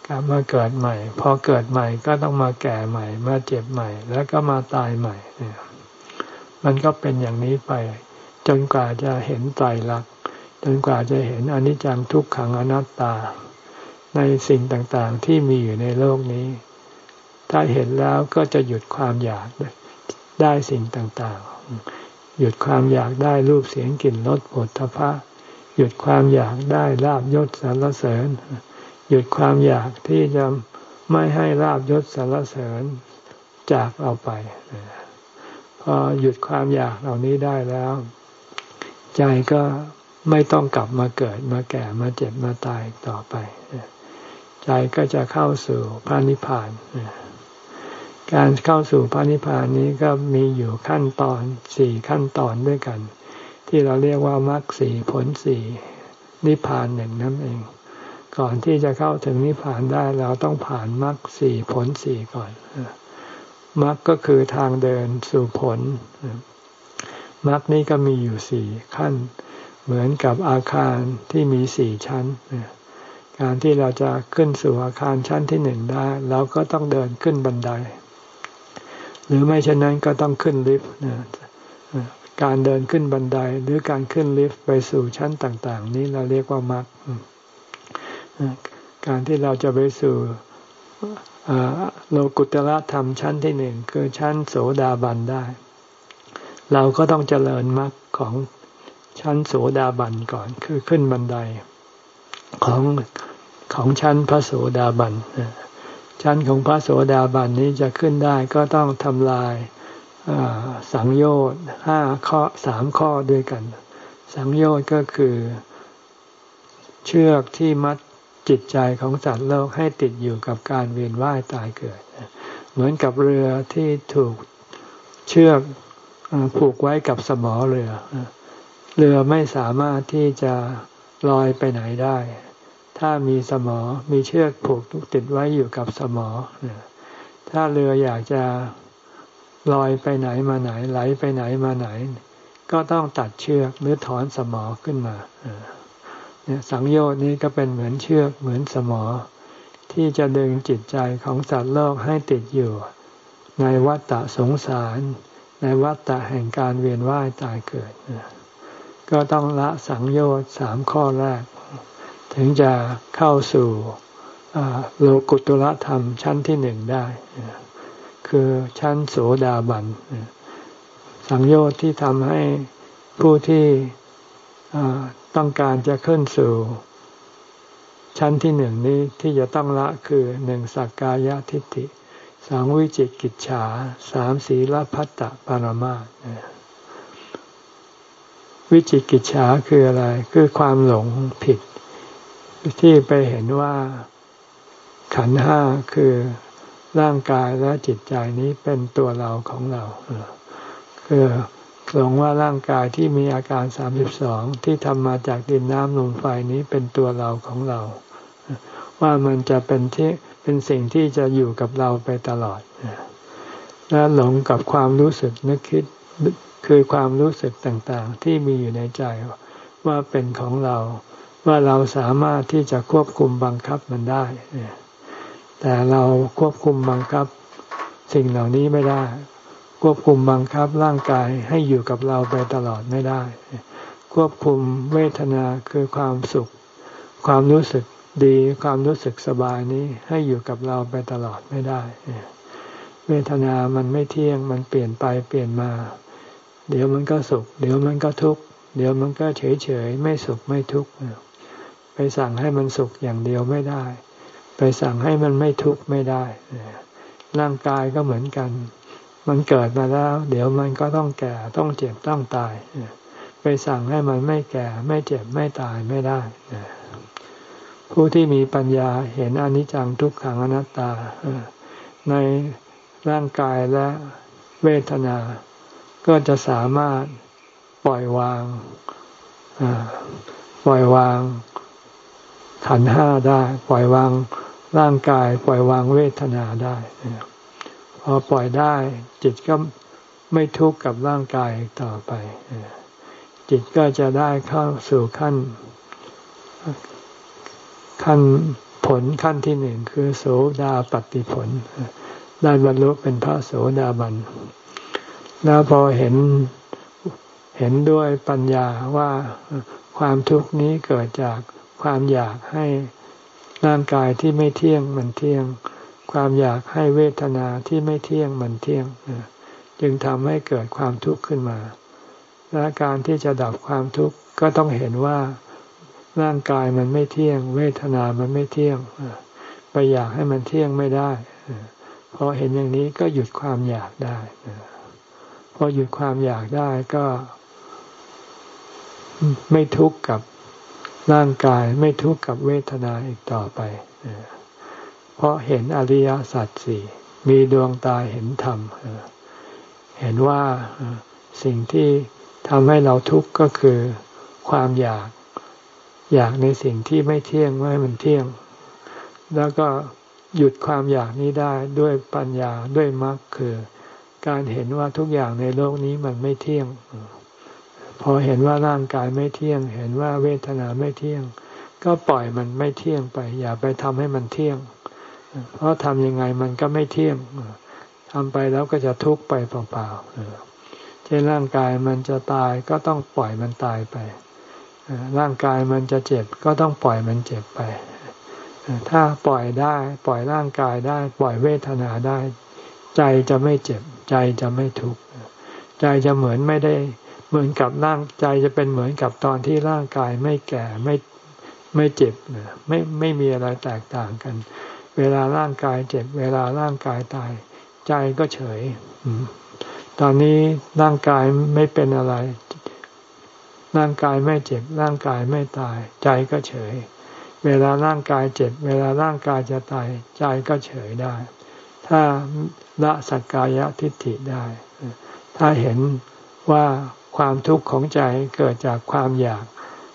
A: กลับมาเกิดใหม่ พอเกิดใหม่ก็ต้องมาแก่ใหม่มาเจ็บใหม่ แล้วก็มาตายใหม่เนี่ยมันก็เป็นอย่างนี้ไป จนกว่าจะเห็นไตรลักษณ์จนกว่าจะเห็นอนิจจังทุกขังอนัตตา ในสิ่งต่างๆที่มีอยู่ในโลกนี้ ถ้าเห็นแล้วก็จะหยุดความอยากได้สิ่งต่างๆ หยุดความอยากได้รูปเสียงกลิ่นรสผลทพะหยุดความอยากได้ลาบยศสรรเสริญ หยุดความอยากที่จะไม่ให้ลาบยศสรรเสริญจากเอาไป พอหยุดความอยากเหล่านี้ได้แล้ว ใจก็ไม่ต้องกลับมาเกิดมาแก่มาเจ็บมาตายต่อไป ใจก็จะเข้าสู่พระนิพพาน การเข้าสู่พระนิพพานนี้ก็มีอยู่ขั้นตอนสี่ขั้นตอนด้วยกัน ที่เราเรียกว่ามรรคสี่ผลสี่นิพพานหนึ่งนั่นเอง ก่อนที่จะเข้าถึงนิพพานได้เราต้องผ่านมรรคสี่ผลสี่ก่อนมรรคก็คือทางเดินสู่ผลมรรคนี้ก็มีอยู่สี่ขั้น เหมือนกับอาคารที่มีสี่ชั้นการที่เราจะขึ้นสู่อาคารชั้นที่หนึ่งได้ เราก็ต้องเดินขึ้นบันได หรือไม่เช่นนั้นก็ต้องขึ้นลิฟต์การเดินขึ้นบันไดหรือการขึ้นลิฟต์ไปสู่ชั้นต่าง ๆ นี้เราเรียกว่ามรรค การที่เราจะไปสู่โลกุตละธรรมชั้นที่หนึ่งคือชั้นโสดาบันได้ เราก็ต้องเจริญมรรคของชั้นโสดาบันก่อนคือขึ้นบันไดของของชั้นพระโสดาบันชั้นของพระโสดาบันนี้จะขึ้นได้ก็ต้องทำลายสังโยชน์ห้าข้อสามข้อด้วยกัน สังโยชน์ก็คือเชือกที่มัด จิตใจของสัตว์โลกให้ติดอยู่กับการเวียนว่ายตายเกิด เหมือนกับเรือที่ถูกเชือกผูกไว้กับสมอเรือ เรือไม่สามารถที่จะลอยไปไหนได้ ถ้ามีสมอมีเชือกผูกติดไว้อยู่กับสมอ ถ้าเรืออยากจะลอยไปไหนมาไหนไหลไปไหนมาไหน ก็ต้องตัดเชือกหรือถอนสมอขึ้นมา สังโยชน์นี้ก็เป็นเหมือนเชือกเหมือนสมอ ที่จะดึงจิตใจของสัตว์โลกให้ติดอยู่ ในวัฏฏะสงสาร ในวัฏฏะแห่งการเวียนว่ายตายเกิด ก็ต้องละสังโยชน์สามข้อแรก ถึงจะเข้าสู่โลกุตุลธรรมชั้นที่หนึ่งได้ คือชั้นโสดาบัน สังโยชน์ที่ทำให้ผู้ที่ ต้องการจะขึ้นสู่ ชั้นที่หนึ่งนี้ที่จะต้องละคือหนึ่งสักกายทิฏฐิสองวิจิกิจฉาสามศีลพัตตปรมาวิจิกิจฉาคืออะไร คือความหลงผิด ที่ไปเห็นว่าขันห้าคือร่างกายและจิตใจนี้เป็นตัวเราของเราคือ หลงว่าร่างกายที่มีอาการสามสิบสองที่ทำมาจากดินน้ำลมไฟนี้เป็นตัวเราของเรา ว่ามันจะเป็นที่เป็นสิ่งที่จะอยู่กับเราไปตลอดและหลงกับความรู้สึกนึกคิดคือความรู้สึกต่างๆ ที่มีอยู่ในใจว่าเป็นของเรา ว่าเราสามารถที่จะควบคุมบังคับมันได้ แต่เราควบคุมบังคับสิ่งเหล่านี้ไม่ได้ ควบคุมบังคับร่างกายให้อยู่กับเราไปตลอดไม่ได้ ควบคุมเวทนาคือความสุข ความรู้สึกดี ความรู้สึกสบายนี้ให้อยู่กับเราไปตลอดไม่ได้ เวทนามันไม่เที่ยง มันเปลี่ยนไปเปลี่ยนมา เดี๋ยวมันก็สุข เดี๋ยวมันก็ทุกข์ เดี๋ยวมันก็เฉยเฉยไม่สุขไม่ทุกข์ ไปสั่งให้มันสุขอย่างเดียวไม่ได้ ไปสั่งให้มันไม่ทุกข์ไม่ได้ ร่างกายก็เหมือนกัน มันเกิดมาแล้ว เดี๋ยวมันก็ต้องแก่ต้องเจ็บต้องตาย ไปสั่งให้มันไม่แก่ไม่เจ็บไม่ตายไม่ได้ ผู้ที่มีปัญญาเห็นอนิจจังทุกขังอนัตตา ในร่างกายและเวทนา ก็จะสามารถปล่อยวางปล่อยวางขันห้าได้ ปล่อยวางร่างกาย ปล่อยวางเวทนาได้ อปล่อยได้ จิตก็ไม่ทุกข์กับร่างกายต่อไป จิตก็จะได้เข้าสู่ขั้น ขั้นผลขั้นที่หนึ่งคือ โสดาปฏิผล ได้บรรลุเป็นพระโสดาบัน แล้วพอเห็นเห็นด้วยปัญญาว่าความทุกข์นี้เกิดจากความอยากให้ร่างกายที่ไม่เที่ยงมันเที่ยง ความอยากให้เวทนาที่ไม่เที่ยงมันเที่ยง จึงทำให้เกิดความทุกข์ขึ้นมา และการที่จะดับความทุกข์ก็ต้องเห็นว่าร่างกายมันไม่เที่ยง เวทนามันไม่เที่ยงไปอยากให้มันเที่ยงไม่ได้พอเห็นอย่างนี้ก็หยุดความอยากได้พอหยุดความอยากได้ก็ ไม่ทุกข์กับร่างกาย ไม่ทุกข์กับเวทนาอีกต่อไป เพราะเห็นอริยสัจสี่มีดวงตาเห็นธรรม เห็นว่าสิ่งที่ทำให้เราทุกข์ก็คือความอยาก อยากในสิ่งที่ไม่เที่ยงไม่ให้มันเที่ยง แล้วก็หยุดความอยากนี้ได้ด้วยปัญญาด้วยมรรคคือ การเห็นว่าทุกอย่างในโลกนี้มันไม่เที่ยง พอเห็นว่าร่างกายไม่เที่ยง เห็นว่าเวทนาไม่เที่ยง ก็ปล่อยมันไม่เที่ยงไป อย่าไปทำให้มันเที่ยง เพราะทำยังไงมันก็ไม่เที่ยงทำไปแล้วก็จะทุกข์ไปเปล่าๆเช่นร่างกายมันจะตายก็ต้องปล่อยมันตายไป ร่างกายมันจะเจ็บก็ต้องปล่อยมันเจ็บไป ถ้าปล่อยได้ปล่อยร่างกายได้ ปล่อยเวทนาได้ ใจจะไม่เจ็บ ใจจะไม่ทุกข์ใจจะเหมือนไม่ได้เหมือนกับร่างใจจะเป็นเหมือนกับตอนที่ร่างกายไม่แก่ไม่ไม่เจ็บไม่ไม่มีอะไรแตกต่างกัน เวลาร่างกายเจ็บ เวลาร่างกายตาย ใจก็เฉย ตอนนี้ร่างกายไม่เป็นอะไร ร่างกายไม่เจ็บ ร่างกายไม่ตาย ใจก็เฉย เวลาร่างกายเจ็บ เวลาร่างกายจะตาย ใจก็เฉยได้ ถ้าละสักกายทิฏฐิได้ ถ้าเห็นว่าความทุกข์ของใจเกิดจากความอยาก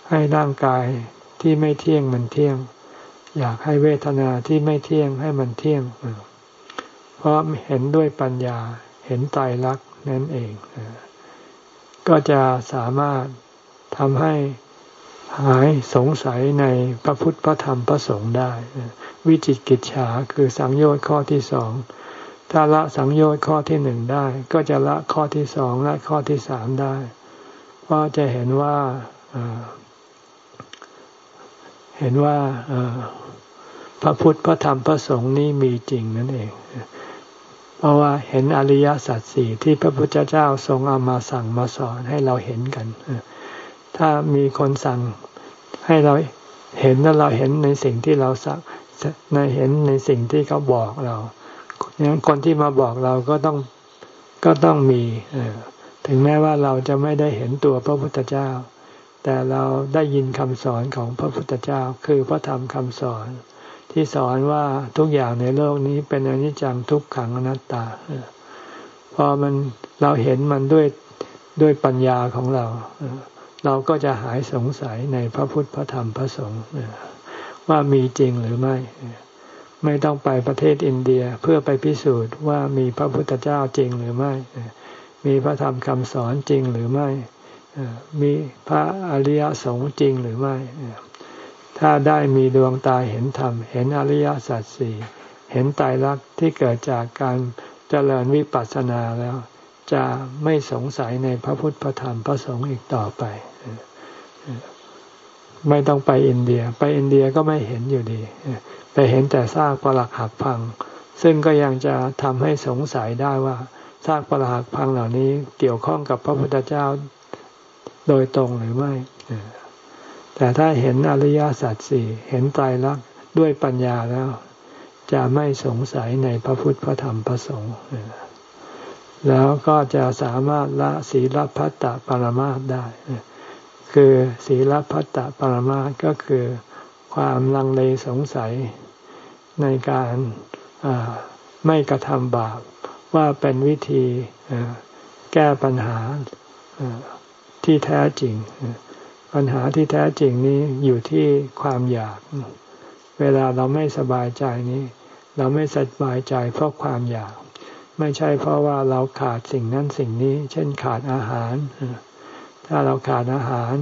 A: ให้ร่างกายที่ไม่เที่ยงมันเที่ยง อยากให้เวทนาที่ไม่เที่ยงให้มันเที่ยง เพราะเห็นด้วยปัญญาเห็นไตรลักษณ์นั่นเอง ก็จะสามารถทำให้หายสงสัยในพระพุทธพระธรรมพระสงฆ์ได้ วิจิตกิจฉาคือสังโยชน์ข้อที่สองถ้าละสังโยชน์ข้อที่หนึ่งได้ ก็จะละข้อที่สองและข้อที่สามได้ เพราะจะเห็นว่าเห็นว่า พระพุทธพระธรรมพระสงฆ์นี้มีจริงนั่นเอง เพราะว่าเห็นอริยสัจสี่ที่พระพุทธเจ้าทรงเอามาสั่งมาสอนให้เราเห็นกัน ถ้ามีคนสั่งให้เราเห็นแล้วเราเห็นในสิ่งที่เราสั่งในเห็นในสิ่งที่เขาบอกเราอย่างคนที่มาบอกเราก็ต้องก็ต้องมีถึงแม้ว่าเราจะไม่ได้เห็นตัวพระพุทธเจ้า แต่เราได้ยินคำสอนของพระพุทธเจ้า คือพระธรรมคำสอน ที่สอนว่าทุกอย่างในโลกนี้เป็นอนิจจังทุกขังอนัตตา พอมันเราเห็นมันด้วยด้วยปัญญาของเรา เราก็จะหายสงสัยในพระพุทธพระธรรมพระสงฆ์ว่ามีจริงหรือไม่ ไม่ต้องไปประเทศอินเดียเพื่อไปพิสูจน์ว่ามีพระพุทธเจ้าจริงหรือไม่ มีพระธรรมคำสอนจริงหรือไม่ มีพระอริยสงฆ์จริงหรือไม่ ถ้าได้มีดวงตาเห็นธรรม เห็นอริยสัจสี่เห็นตายรักที่เกิดจากการเจริญวิปัสสนาแล้ว จะไม่สงสัยในพระพุทธพระธรรมพระสงฆ์อีกต่อไป ไม่ต้องไปอินเดีย ไปอินเดียก็ไม่เห็นอยู่ดีไปเห็นแต่ซากปรักหักพัง ซึ่งก็ยังจะทำให้สงสัยได้ว่าซากปรักหักพังเหล่านี้เกี่ยวข้องกับพระพุทธเจ้าโดยตรงหรือไม่ แต่ถ้าเห็นอริยสัจสี่เห็นไตายรักษณ์ด้วยปัญญาแล้ว จะไม่สงสัยในพระพุทธพระธรรมพระสงฆ์แล้วก็จะสามารถละศีลพัตตปรมาได้ คือศีลพัตตปรมาก็คือความลังเลสงสัยในการไม่กระทำบาปว่าเป็นวิธีแก้ปัญหาที่แท้จริง ปัญหาที่แท้จริงนี้อยู่ที่ความอยาก เวลาเราไม่สบายใจนี้ เราไม่สบายใจเพราะความอยาก ไม่ใช่เพราะว่าเราขาดสิ่งนั้นสิ่งนี้ เช่นขาดอาหาร ถ้าเราขาดอาหาร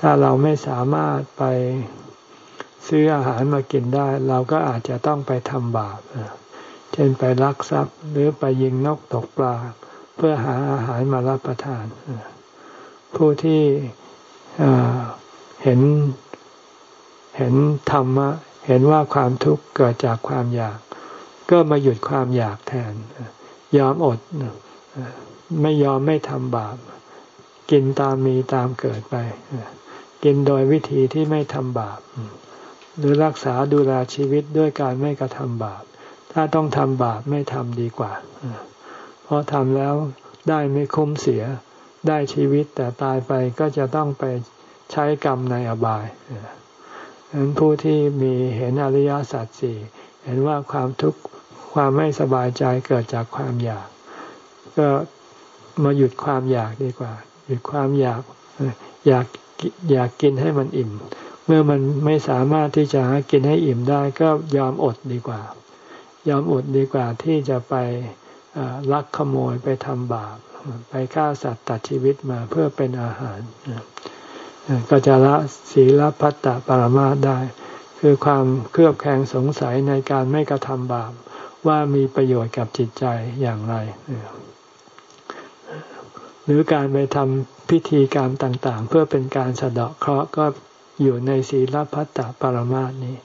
A: ถ้าเราไม่สามารถไปซื้ออาหารมากินได้ เราก็อาจจะต้องไปทำบาปเช่นไปลักทรัพย์หรือไปยิงนกตกปลา เพื่อหาอาหารมารับประทานผู้ที่ เห็นเห็นธรรมะ เห็นว่าความทุกข์เกิดจากความอยาก ก็มาหยุดความอยากแทน ยอมอด ไม่ยอมไม่ทำบาป กินตามมีตามเกิดไป กินโดยวิธีที่ไม่ทำบาป หรือรักษาดูแลชีวิตด้วยการไม่กระทำบาป ถ้าต้องทำบาปไม่ทำดีกว่า เพราะทำแล้วได้ไม่คุ้มเสีย ได้ชีวิตแต่ตายไปก็จะต้องไปใช้กรรมในอบายฉะนั้นผู้ที่มีเห็นอริยสัจสี่เห็นว่าความทุกข์ความไม่สบายใจเกิดจากความอยาก ก็มาหยุดความอยากดีกว่า หยุดความอยากอยากอยากกินให้มันอิ่ม เมื่อมันไม่สามารถที่จะหากินให้อิ่มได้ก็ยอมอดดีกว่า ยอมอดดีกว่าที่จะไปลักขโมยไปทำบาป ไปฆ่าสัตว์ตัดชีวิตมาเพื่อเป็นอาหารก็จะละศีลพัตตปรมาได้ คือความเครือบแคลงสงสัยในการไม่กระทำบาปว่ามีประโยชน์กับจิตใจอย่างไร หรือการไปทำพิธีการมต่างๆ เพื่อเป็นการสะเดาะเคราะห์ก็อยู่ในศีลพัตตปรมาสนี้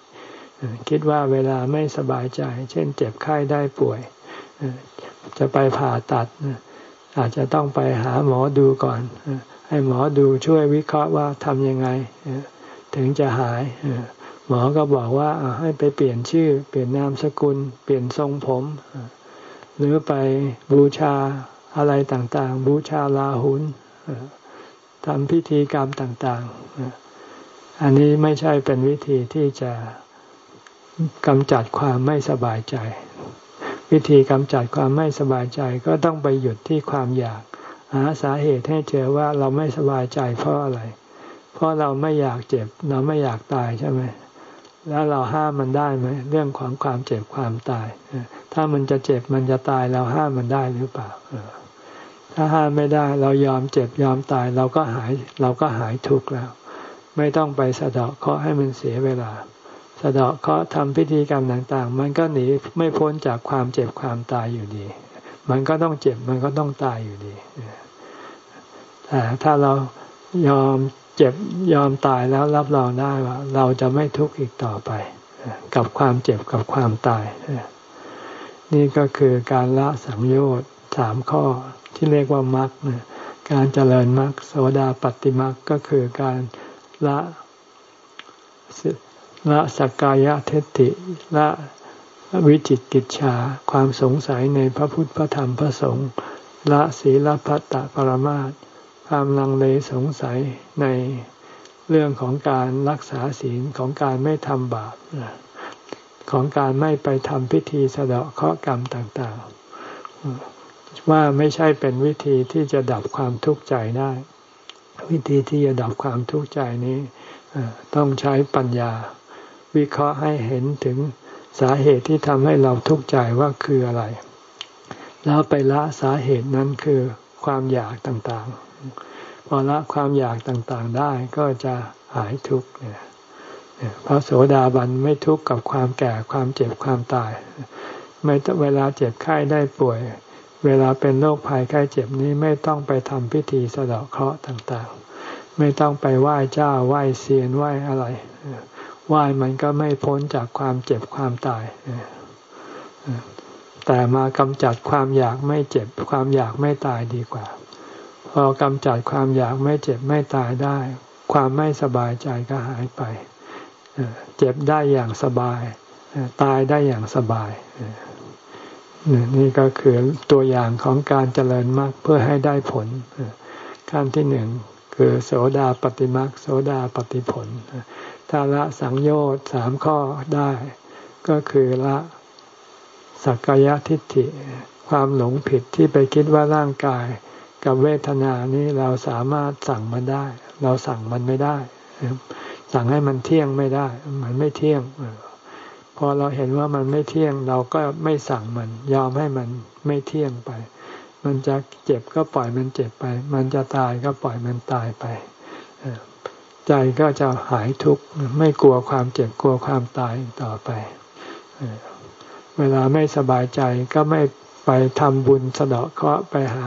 A: คิดว่าเวลาไม่สบายใจ เช่นเจ็บไข้ได้ป่วย จะไปผ่าตัด อาจจะต้องไปหาหมอดูก่อน ให้หมอดูช่วยวิเคราะห์ว่าทำยังไง ถึงจะหาย หมอก็บอกว่าให้ไปเปลี่ยนชื่อ เปลี่ยนนามสกุล เปลี่ยนทรงผม หรือไปบูชาอะไรต่างๆ บูชาลาหุนทำพิธีกรรมต่างๆ อันนี้ไม่ใช่เป็นวิธีที่จะกำจัดความไม่สบายใจ วิธีกำจัดความไม่สบายใจก็ต้องไปหยุดที่ความอยาก หาสาเหตุให้เจอว่าเราไม่สบายใจเพราะอะไร เพราะเราไม่อยากเจ็บ เราไม่อยากตายใช่ไหมแล้วเราห้ามมันได้ไหมเรื่องของความเจ็บความตาย ถ้ามันจะเจ็บมันจะตายเราห้ามมันได้หรือเปล่าถ้าห้ามไม่ได้เรายอมเจ็บยอมตายเราก็หายเราก็หายทุกข์แล้ว ไม่ต้องไปสะเดาะเคาะให้มันเสียเวลาะเดาะเคาะทำพิธีกรรมต่างๆ มันก็หนีไม่พ้นจากความเจ็บความตายอยู่ดี มันก็ต้องเจ็บมันก็ต้องตายอยู่ดีแต่ถ้าเรายอมเจ็บยอมตายแล้วรับรองได้ว่า เราจะไม่ทุกข์อีกต่อไป กับความเจ็บกับความตาย นี่ก็คือการละสังโยชน์สามข้อที่เรียกว่ามรรคการเจริญมรรคโสดาปฏิมรรคก็คือการละ ละสักกายเทติละวิจิตกิจชาความสงสัยในพระพุทธพระธรรมพระสงฆ์ละศีลพัตตปรมาตความลังเลสงสัยในเรื่องของการรักษาศีลของการไม่ทำบาปของการไม่ไปทำพิธีสะเดาะเคราะห์กรรมต่างๆ ว่าไม่ใช่เป็นวิธีที่จะดับความทุกข์ใจได้ วิธีที่จะดับความทุกข์ใจนี้ต้องใช้ปัญญา วิเคราะห์ให้เห็นถึงสาเหตุที่ทำให้เราทุกข์ใจว่าคืออะไร แล้วไปละสาเหตุนั้นคือความอยากต่างๆ พอละความอยากต่างๆได้ก็จะหายทุกข์เนี่ยพระโสดาบันไม่ทุกข์กับความแก่ความเจ็บความตาย ไม่เวลาเจ็บไข้ได้ป่วย เวลาเป็นโรคภัยไข้เจ็บนี้ไม่ต้องไปทำพิธีสะเดาะเคราะห์ต่างๆ ไม่ต้องไปไหว้เจ้าไหว้เซียนไหว้อะไร ไหว้มันก็ไม่พ้นจากความเจ็บความตาย แต่มากำจัดความอยากไม่เจ็บ ความอยากไม่ตายดีกว่า พอกำจัดความอยากไม่เจ็บไม่ตายได้ ความไม่สบายใจก็หายไป เจ็บได้อย่างสบาย ตายได้อย่างสบาย นี่ก็คือตัวอย่างของการเจริญมรรคเพื่อให้ได้ผล ขั้นที่หนึ่งคือโสดาปฏิมรรคโสดาปฏิผล ถ้าละสังโยชน์สามข้อได้ ก็คือละสักกายทิฏฐิ ความหลงผิดที่ไปคิดว่าร่างกายกับเวทนานี้เราสามารถสั่งมันได้ เราสั่งมันไม่ได้ สั่งให้มันเที่ยงไม่ได้ มันไม่เที่ยงพอเราเห็นว่ามันไม่เที่ยง เราก็ไม่สั่งมัน ยอมให้มันไม่เที่ยงไป มันจะเจ็บก็ปล่อยมันเจ็บไป มันจะตายก็ปล่อยมันตายไป ใจก็จะหายทุกข์ไม่กลัวความเจ็บกลัวความตายต่อไป เวลาไม่สบายใจก็ไม่ไปทำบุญสะเดาะเคราะห์ไปหา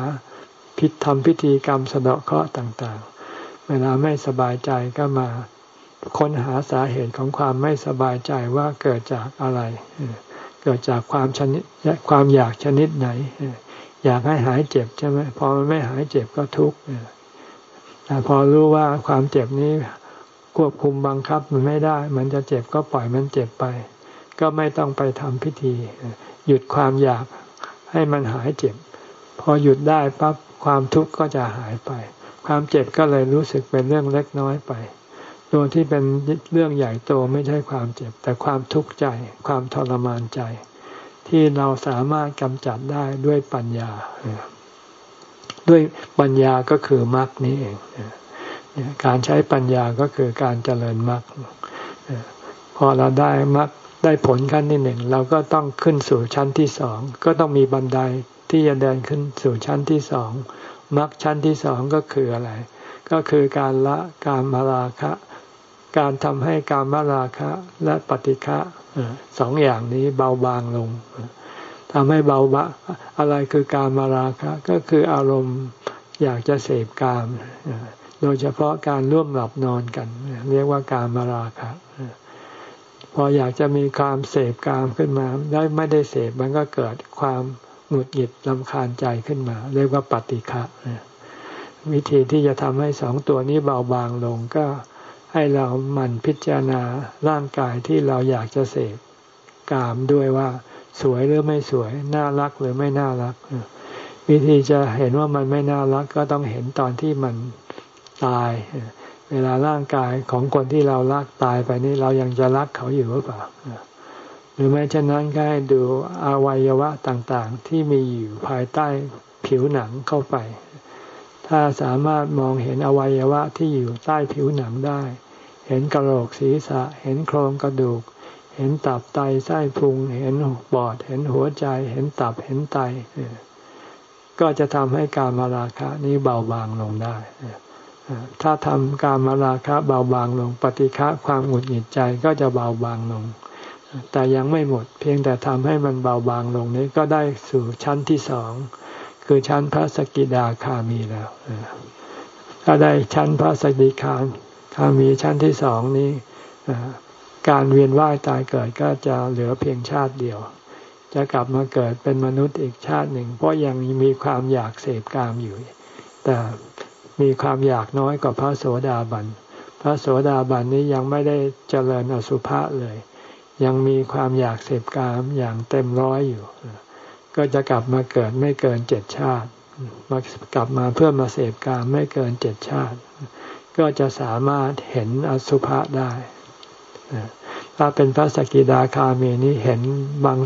A: พิธทำพิธีกรรมสะเดาะเคราะห์ต่างๆ เวลาไม่สบายใจก็มาค้นหาสาเหตุของความไม่สบายใจว่าเกิดจากอะไร เกิดจากความชนิดความอยากชนิดไหน อยากให้หายเจ็บใช่ไหมพอมันไม่หายเจ็บก็ทุกข์ แต่พอรู้ว่าความเจ็บนี้ควบคุมบังคับมันไม่ได้ มันจะเจ็บก็ปล่อยมันเจ็บไป ก็ไม่ต้องไปทำพิธี หยุดความอยากให้มันหายเจ็บ พอหยุดได้ปั๊บความทุกข์ก็จะหายไป ความเจ็บก็เลยรู้สึกเป็นเรื่องเล็กน้อยไป ตัวที่เป็นเรื่องใหญ่โตไม่ใช่ความเจ็บ แต่ความทุกข์ใจ ความทรมานใจ ที่เราสามารถกำจัดได้ด้วยปัญญา ด้วยปัญญาก็คือมรรคนี้เองการใช้ปัญญาก็คือการเจริญมรรคพอเราได้มรรคได้ผลขั้นที่หนึ่งเราก็ต้องขึ้นสู่ชั้นที่สองก็ต้องมีบันไดที่จะเดินขึ้นสู่ชั้นที่สองมรรคชั้นที่สองก็คืออะไร ก็คือการละการมาราคะ การทำให้การมราคะและปฏิฆะสองอย่างนี้เบาบางลง ทำให้เบาบะอะไรคือการมาราคะ ก็คืออารมณ์อยากจะเสพกาม โดยเฉพาะการร่วมหลับนอนกัน เรียกว่าการมาราคะพพออยากจะมีความเสพกามขึ้นมา ได้ไม่ได้เสพมันก็เกิดความหงุดหงิดลำคาญใจขึ้นมา เรียกว่าปฏิฆะวิธีที่จะทำให้สองตัวนี้เบาบางลงก็ให้เราหมั่นพิจารณาร่างกายที่เราอยากจะเสพกามด้วยว่า สวยหรือไม่สวย น่ารักหรือไม่น่ารัก วิธีจะเห็นว่ามันไม่น่ารักก็ต้องเห็นตอนที่มันตาย เวลาร่างกายของคนที่เรารักตายไปนี่เรายังจะรักเขาอยู่หรือเปล่าหรือไม่เช่นนั้นก็ให้ดูอวัยวะต่างๆ ที่มีอยู่ภายใต้ผิวหนังเข้าไป ถ้าสามารถมองเห็นอวัยวะที่อยู่ใต้ผิวหนังได้ เห็นกระโหลกศีรษะ เห็นโครงกระดูก เห็นตับไตไส้พุง เห็นปอด เห็นหัวใจ เห็นตับเห็นไต ก็จะทำให้การมาราคะนี้เบาบางลงได้ ถ้าทำการมาราคะเบาบางลง ปฏิฆะความหงุดหงิดใจก็จะเบาบางลง แต่ยังไม่หมด เพียงแต่ทำให้มันเบาบางลงนี้ก็ได้สู่ชั้นที่สอง คือชั้นพระสกิดาคามีแล้วถ้าได้ชั้นพระสกิคาคามีชั้นที่สองนี้ การเวียนว่ายตายเกิดก็จะเหลือเพียงชาติเดียว จะกลับมาเกิดเป็นมนุษย์อีกชาติหนึ่ง เพราะยังมีความอยากเสพกามอยู่ แต่มีความอยากน้อยกว่าพระโสดาบัน พระโสดาบันนี้ยังไม่ได้เจริญอสุภะเลย ยังมีความอยากเสพกามอย่างเต็มร้อยอยู่ ก็จะกลับมาเกิดไม่เกินเจ็ดชาติมากลับมาเพื่อมาเสพกามไม่เกินเจ็ดชาติ ก็จะสามารถเห็นอสุภะได้ ถ้าเป็นพระสกิดาคามีนี้เห็นบาง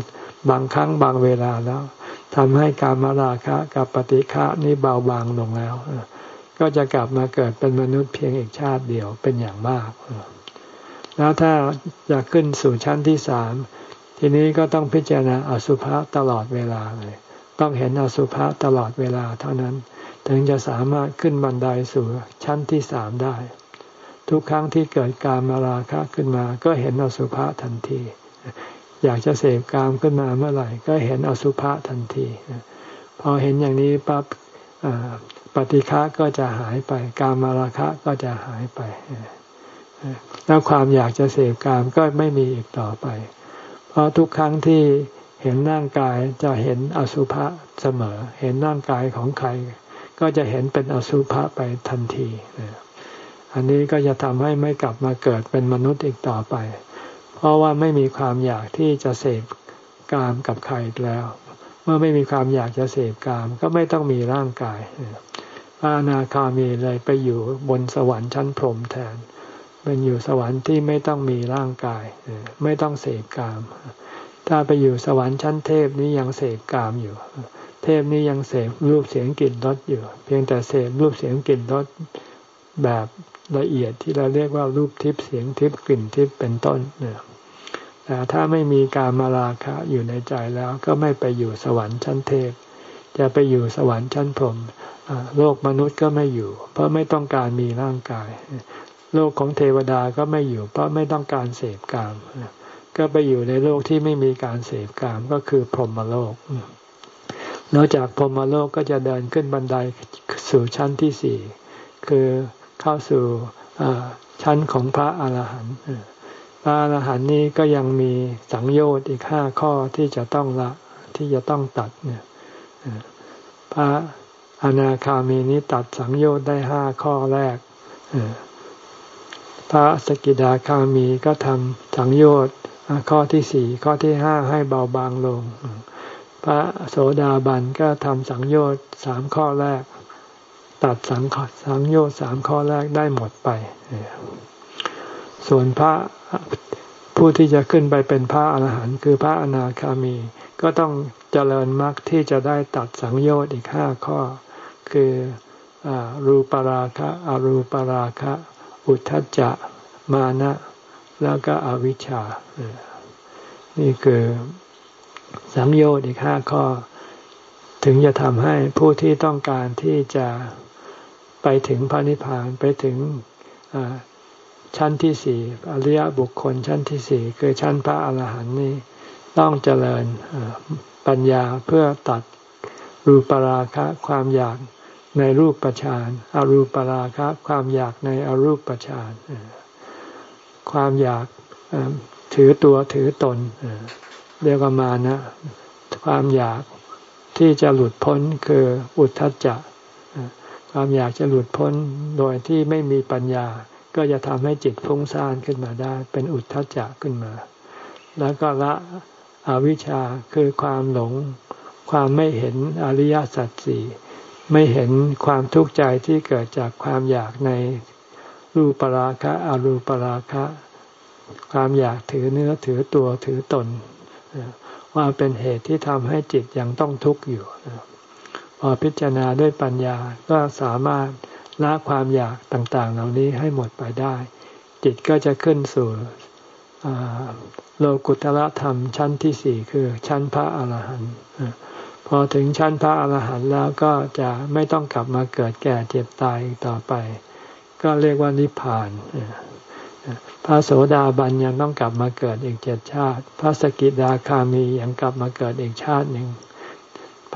A: บางครั้งบางเวลาแล้วทำให้การมาราคะกับปฏิฆะนี้เบาบางลงแล้ว ก็จะกลับมาเกิดเป็นมนุษย์เพียงอีกชาติเดียวเป็นอย่างมากแล้วถ้าจะขึ้นสู่ชั้นที่สามทีนี้ก็ต้องพิจารณาอสุภะตลอดเวลาเลย ต้องเห็นอสุภะตลอดเวลาเท่านั้น ถึงจะสามารถขึ้นบันไดสู่ชั้นที่สามได้ ทุกครั้งที่เกิดการมาราคะขึ้นมา ก็เห็นอสุภะทันที อยากจะเสพกามขึ้นมาเมื่อไหร่ ก็เห็นอสุภะทันที พอเห็นอย่างนี้ปั๊บปฏิฆะก็จะหายไป การมาราคะก็จะหายไป แล้วความอยากจะเสพกามก็ไม่มีอีกต่อไป เพราะทุกครั้งที่เห็นร่างกายจะเห็นอสุภะเสมอ เห็นร่างกายของใคร ก็จะเห็นเป็นอสุภะไปทันที อันนี้ก็จะทำให้ไม่กลับมาเกิดเป็นมนุษย์อีกต่อไป เพราะว่าไม่มีความอยากที่จะเสพกามกับใครแล้ว เมื่อไม่มีความอยากจะเสพกาม ก็ไม่ต้องมีร่างกายพระอนาคามีเลยไปอยู่บนสวรรค์ชั้นพรหมแทนเป็นอยู่สวรรค์ที่ไม่ต้องมีร่างกายไม่ต้องเสพกาม ถ้าไปอยู่สวรรค์ชั้นเทพนี้ยังเสพกามอยู่ เทพนี้ยังเสพรูปเสียงกลิ่นรสอยู่ เพียงแต่เสพรูปเสียงกลิ่นรสแบบ ละเอียดที่เราเรียกว่ารูปทิพย์เสียงทิพย์กลิ่นทิพย์เป็นต้นเนี่ยแต่ถ้าไม่มีการมาราคะอยู่ในใจแล้วก็ไม่ไปอยู่สวรรค์ชั้นเทพ จะไปอยู่สวรรค์ชั้นพรหมโลกมนุษย์ก็ไม่อยู่ เพราะไม่ต้องการมีร่างกาย โลกของเทวดาก็ไม่อยู่ เพราะไม่ต้องการเสพกาม ก็ไปอยู่ในโลกที่ไม่มีการเสพกามก็คือพรหมโลกนอกจากพรหมโลกก็จะเดินขึ้นบันไดสู่ชั้นที่สี่คือ เข้าสู่ชั้นของพระอาหารหันต์พระอาหารหันต์นี้ก็ยังมีสังโยชน์อีกห้าข้อที่จะต้องละที่จะต้องตัดเนี่ยพระอนาคามีนี้ตัดสังโยชน์ได้ห้าข้อแรกพระสกิดาคามีก็ทำสังโยชน์ข้อที่สี่ข้อที่ห้าให้เบาบางลง พระโสดาบันก็ทำสังโยชน์สามข้อแรก ตัดสังสังโยชน์สามข้อแรกได้หมดไป ส่วนพระผู้ที่จะขึ้นไปเป็นพระอรหันต์คือพระอนาคามี ก็ต้องเจริญมรรคที่จะได้ตัดสังโยชน์อีกห้าข้อ คืออรูปราคะอรูปราคะ อุทธัจจะมานะ แล้วก็อวิชชา นี่คือสังโยชน์อีกห้าข้อ ถึงจะทำให้ผู้ที่ต้องการที่จะ ไปถึงพระนิพพานไปถึงชั้นที่สี่อริยบุคคลชั้นที่สี่คือชั้นพระอาหารหันต์นี้ต้องเจริญปัญญาเพื่อตัดรูปราคะความอยากในรูปประชานอารูปราคะความอยากในอรูปประชานความอยากถือตัวถือตนเรียกว่ามานะความอยากที่จะหลุดพ้นคืออุทธัจจะ ความอยากจะหลุดพ้นโดยที่ไม่มีปัญญา ก็จะทำให้จิตฟุ้งซ่านขึ้นมาได้ เป็นอุทธัจจะขึ้นมา แล้วก็ละอวิชชาคือความหลง ความไม่เห็นอริยสัจสี่ไม่เห็นความทุกข์ใจที่เกิดจากความอยากในรูปราคะ อรูปราคะ ความอยากถือเนื้อถือตัวถือตน ว่าเป็นเหตุที่ทำให้จิตยังต้องทุกข์อยู่ พอพิจารณาด้วยปัญญาก็สามารถละความอยากต่างๆ เหล่านี้ให้หมดไปได้ จิตก็จะขึ้นสู่โลกุตละธรรมชั้นที่สี่คือชั้นพระอาหารหันต์พอถึงชั้นพระอาหารหันต์แล้วก็จะไม่ต้องกลับมาเกิดแก่เจ็บตายต่อไป ก็เรียกว่านิพพานพระโสดาบันยังต้องกลับมาเกิดอีกเจ็ดชาติ พระสกิดาคามียังกลับมาเกิดอีกชาติหนึ่ง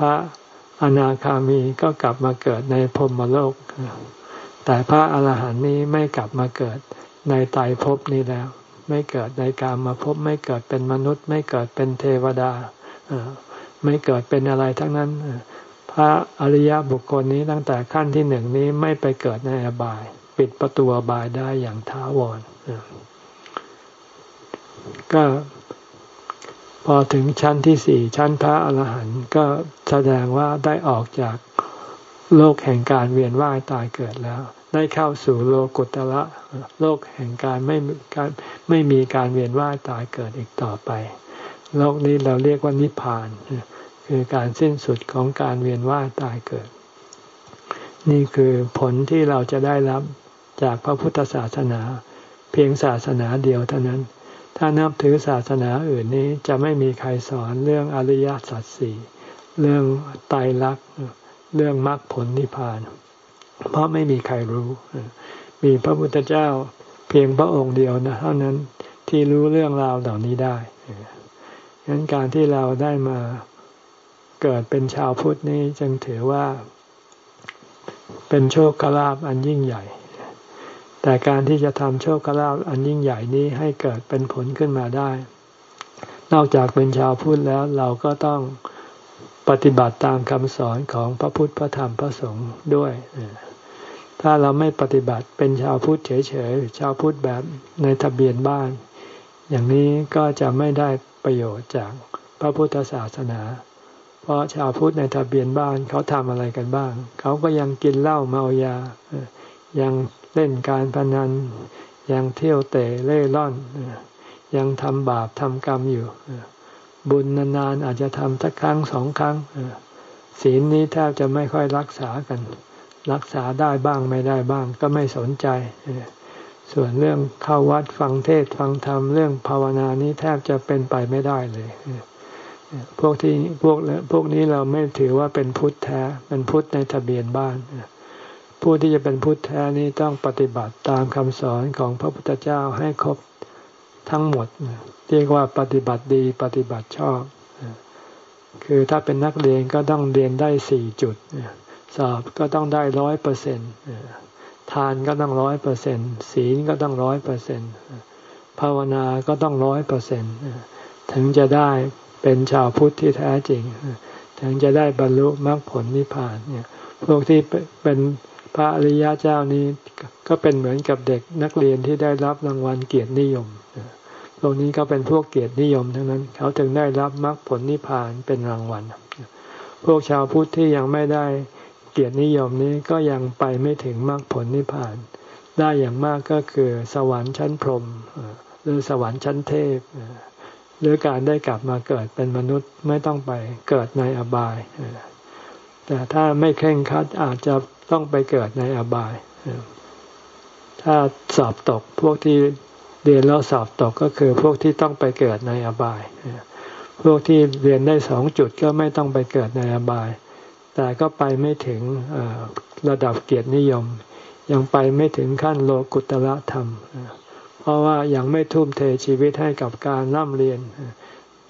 A: พระ อนาคามีก็กลับมาเกิดในพรมโลก แต่พระอาหารหันต์นี้ไม่กลับมาเกิดในไตรภพนี้แล้ว ไม่เกิดในกามาภพไม่เกิดเป็นมนุษย์ ไม่เกิดเป็นเทวดาไม่เกิดเป็นอะไรทั้งนั้น พระอริยบุคคลนี้ตั้งแต่ขั้นที่หนึ่งนี้ไม่ไปเกิดในอบาย ปิดประตูอบายได้อย่างท้าวรก็ พอถึงชั้นที่สี่ชั้นพระอรหันต์ก็แสดงว่าได้ออกจากโลกแห่งการเวียนว่ายตายเกิดแล้ว ได้เข้าสู่โลกุตละโลกแห่งการไม่การไม่มีการเวียนว่ายตายเกิดอีกต่อไป โลกนี้เราเรียกว่านิพพาน คือการสิ้นสุดของการเวียนว่ายตายเกิด นี่คือผลที่เราจะได้รับจากพระพุทธศาสนา เพียงศาสนาเดียวเท่านั้น ถ้านับถือศาสนาอื่นนี้จะไม่มีใครสอนเรื่องอริยสัจสี่เรื่องไตรลักษณ์เรื่องมรรคผลนิพพาน เพราะไม่มีใครรู้ มีพระพุทธเจ้าเพียงพระองค์เดียวนะเท่านั้นที่รู้เรื่องราวเหล่านี้ได้ฉะนั้นการที่เราได้มาเกิดเป็นชาวพุทธนี้จึงถือว่า เป็นโชคลาภอันยิ่งใหญ่ แต่การที่จะทำโชคลาภอันยิ่งใหญ่นี้ให้เกิดเป็นผลขึ้นมาได้ นอกจากเป็นชาวพุทธแล้วเราก็ต้องปฏิบัติตามคำสอนของพระพุทธพระธรรมพระสงฆ์ด้วย ถ้าเราไม่ปฏิบัติเป็นชาวพุทธเฉยๆ ชาวพุทธแบบในทะเบียนบ้าน อย่างนี้ก็จะไม่ได้ประโยชน์จากพระพุทธศาสนา เพราะชาวพุทธในทะเบียนบ้านเขาทำอะไรกันบ้าง เขาก็ยังกินเหล้าเมายา ยัง เล่นการพนัน ยังเที่ยวเตะเล่ร่อน ยังทำบาปทำกรรมอยู่ บุญนานๆอาจจะทำสักครั้งสองครั้งศีลนี้แทบจะไม่ค่อยรักษากัน รักษาได้บ้างไม่ได้บ้างก็ไม่สนใจ ส่วนเรื่องเข้าวัดฟังเทศฟังธรรมเรื่องภาวนานี้แทบจะเป็นไปไม่ได้เลยพวกที่พวกพวกนี้เราไม่ถือว่าเป็นพุทธแท้ เป็นพุทธในทะเบียนบ้าน ผู้ที่จะเป็นพุทธแท้นี้ต้องปฏิบัติตามคำสอนของพระพุทธเจ้าให้ครบทั้งหมดเรียกว่าปฏิบัติดีปฏิบัติชอบ คือถ้าเป็นนักเรียนก็ต้องเรียนได้สี่จุด สอบก็ต้องได้ร้อยเปอร์เซ็นต์ทานก็ต้องร้อยเปอร์เซ็นศีลก็ต้องร้อยเปอร์เซ็นภาวนาก็ต้องร้อยเปอร์เซ็นถึงจะได้เป็นชาวพุทธที่แท้จริง ถึงจะได้บรรลุมรรคผลนิพพานเนี่ยพวกที่เป็น พระอริยะเจ้านี้ก็เป็นเหมือนกับเด็กนักเรียนที่ได้รับรางวัลเกียรตินิยมพวกนี้ก็เป็นพวกเกียรตินิยมทั้งนั้น เขาถึงได้รับมรรคผลนิพพานเป็นรางวัล พวกชาวพุทธที่ยังไม่ได้เกียรตินิยมนี้ก็ยังไปไม่ถึงมรรคผลนิพพาน ได้อย่างมากก็คือสวรรค์ชั้นพรหมหรือสวรรค์ชั้นเทพหรือการได้กลับมาเกิดเป็นมนุษย์ไม่ต้องไปเกิดในอบาย แต่ถ้าไม่เข่งคัดอาจจะ ต้องไปเกิดในอบาย ถ้าสอบตกพวกที่เรียนแล้วสอบตกก็คือพวกที่ต้องไปเกิดในอบาย พวกที่เรียนได้สองจุดก็ไม่ต้องไปเกิดในอบาย แต่ก็ไปไม่ถึงระดับเกียรตินิยม ยังไปไม่ถึงขั้นโลกุตละธรรม เพราะว่ายังไม่ทุ่มเทชีวิตให้กับการร่ำเรียน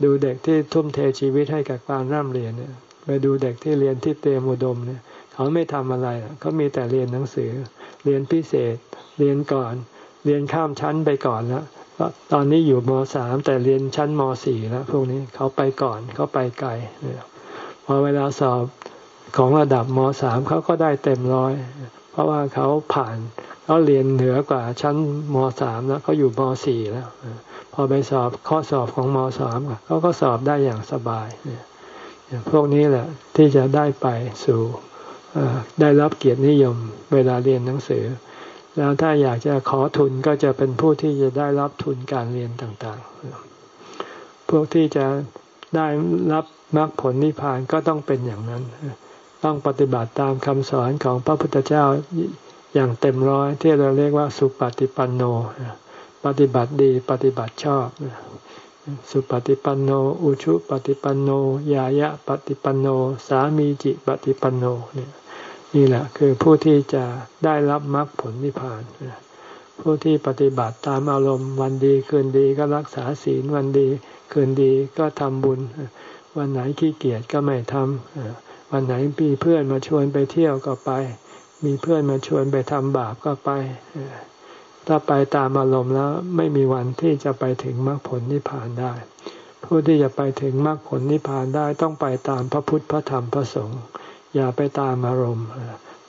A: ดูเด็กที่ทุ่มเทชีวิตให้กับการร่ำเรียนไปดูเด็กที่เรียนที่เตรียมอุดมเนี่ย เขาไม่ทำอะไรเขามีแต่เรียนหนังสือ เรียนพิเศษ เรียนก่อน เรียนข้ามชั้นไปก่อนแล้วตอนนี้อยู่มสามแต่เรียนชั้นมสี่แล้วพวกนี้เขาไปก่อนเขาไปไกลพอเวลาสอบของระดับมสามเขาก็ได้เต็มร้อย เพราะว่าเขาผ่านเขาเรียนเหนือกว่าชั้นมสามแล้วเขาอยู่มสี่แล้วพอไปสอบข้อสอบของมสามเขาก็สอบได้อย่างสบายเนี่ยพวกนี้แหละที่จะได้ไปสู่ ได้รับเกียรตินิยม เวลาเรียนหนังสือ แล้วถ้าอยากจะขอทุนก็จะเป็นผู้ที่จะได้รับทุนการเรียนต่างๆ พวกที่จะได้รับมรรคผลนิพพานก็ต้องเป็นอย่างนั้น ต้องปฏิบัติตามคำสอนของพระพุทธเจ้าอย่างเต็มร้อยที่เราเรียกว่าสุปฏิปันโน ปฏิบัติดีปฏิบัติชอบ สุปฏิปันโน อุชุปฏิปันโน ยายะปฏิปันโน สามีจิปฏิปันโนเนี่ยนี่แหละคือผู้ที่จะได้รับมรรคผลนิพพาน ผู้ที่ปฏิบัติตามอารมณ์วันดีคืนดีก็รักษาศีลวันดีคืนดีก็ทำบุญ วันไหนขี้เกียจก็ไม่ทำวันไหนมีเพื่อนมาชวนไปเที่ยวก็ไป มีเพื่อนมาชวนไปทำบาปก็ไป ถ้าไปตามอารมณ์แล้วไม่มีวันที่จะไปถึงมรรคผลนิพพานได้ ผู้ที่จะไปถึงมรรคผลนิพพานได้ต้องไปตามพระพุทธพระธรรมพระสงฆ์อย่าไปตามอารมณ์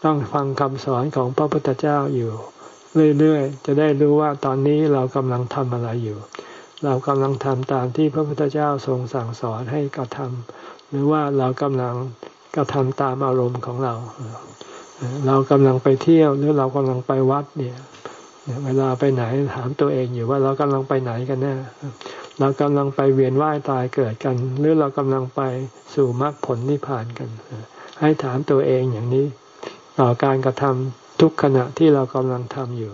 A: ต้องฟังคำสอนของพระพุทธเจ้าอยู่ เรื่อยๆ จะได้รู้ว่าตอนนี้เรากำลังทำอะไรอยู่ เรากำลังทำตามที่พระพุทธเจ้าทรงสั่งสอนให้กระทำหรือว่าเรากำลังกระทำตามอารมณ์ของเรา เรากำลังไปเที่ยวหรือเรากำลังไปวัดเนี่ย เวลาไปไหนถามตัวเองอยู่ว่าเรากำลังไปไหนกันแน่เรากำลังไปเวียนว่ายตายเกิดกัน หรือเรากำลังไปสู่มรรคผลนิพพานกัน ให้ถามตัวเองอย่างนี้ ต่อการกระทำทุกขณะที่เรากำลังทำอยู่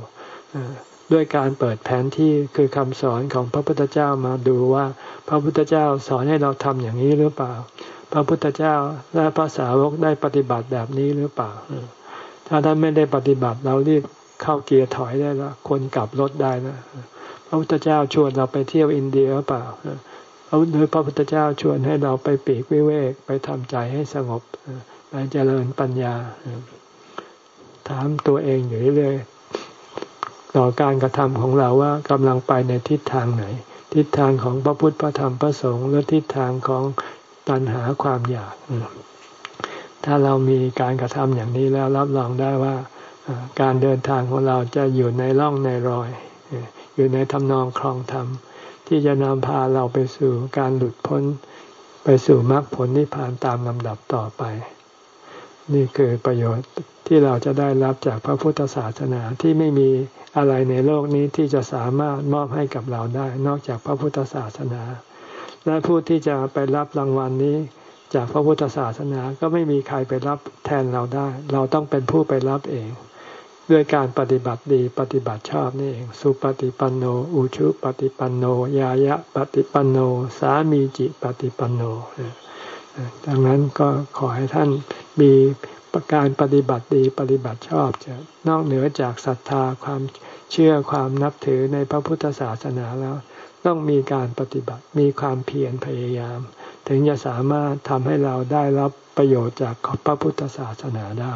A: ด้วยการเปิดแผนที่คือคำสอนของพระพุทธเจ้ามาดูว่า พระพุทธเจ้าสอนให้เราทำอย่างนี้หรือเปล่า พระพุทธเจ้าและพระสาวกได้ปฏิบัติแบบนี้หรือเปล่า ถ้าท่านไม่ได้ปฏิบัติเรารีบ เข้าเกียร์ถอยได้แล้วคนกลับรถได้นะพระพุทธเจ้าชวนเราไปเที่ยวอินเดียหรือเปล่าพระหรือพระพุทธเจ้าชวนให้เราไปปีกวิเวกไปทำใจให้สงบไปเจริญปัญญา ถามตัวเองอยู่เรื่อยต่อการกระทำของเราว่ากำลังไปในทิศทางไหน ทิศทางของพระพุทธพระธรรมพระสงฆ์หรือทิศทางของตัณหาความอยาก ถ้าเรามีการกระทำอย่างนี้แล้วรับรองได้ว่า การเดินทางของเราจะอยู่ในร่องในรอย อยู่ในทำนองคลองธรรม ที่จะนำพาเราไปสู่การหลุดพ้น ไปสู่มรรคผลนิพพานตามลำดับต่อไป นี่คือประโยชน์ที่เราจะได้รับจากพระพุทธศาสนาที่ไม่มีอะไรในโลกนี้ที่จะสามารถมอบให้กับเราได้ นอกจากพระพุทธศาสนา และผู้ที่จะไปรับรางวัลนนี้จากพระพุทธศาสนาก็ไม่มีใครไปรับแทนเราได้ เราต้องเป็นผู้ไปรับเอง ด้วยการปฏิบัติดีปฏิบัติชอบนี่เองสุปฏิปันโนอุชุปฏิปันโนยายะปฏิปันโน สามีจิปฏิปันโนดังนั้นก็ขอให้ท่านมีการปฏิบัติดีปฏิบัติชอบจะนอกเหนือจากศรัทธาความเชื่อความนับถือในพระพุทธศาสนาแล้ว ต้องมีการปฏิบัติมีความเพียรพยายาม ถึงจะสามารถทำให้เราได้รับประโยชน์จากพระพุทธศาสนาได้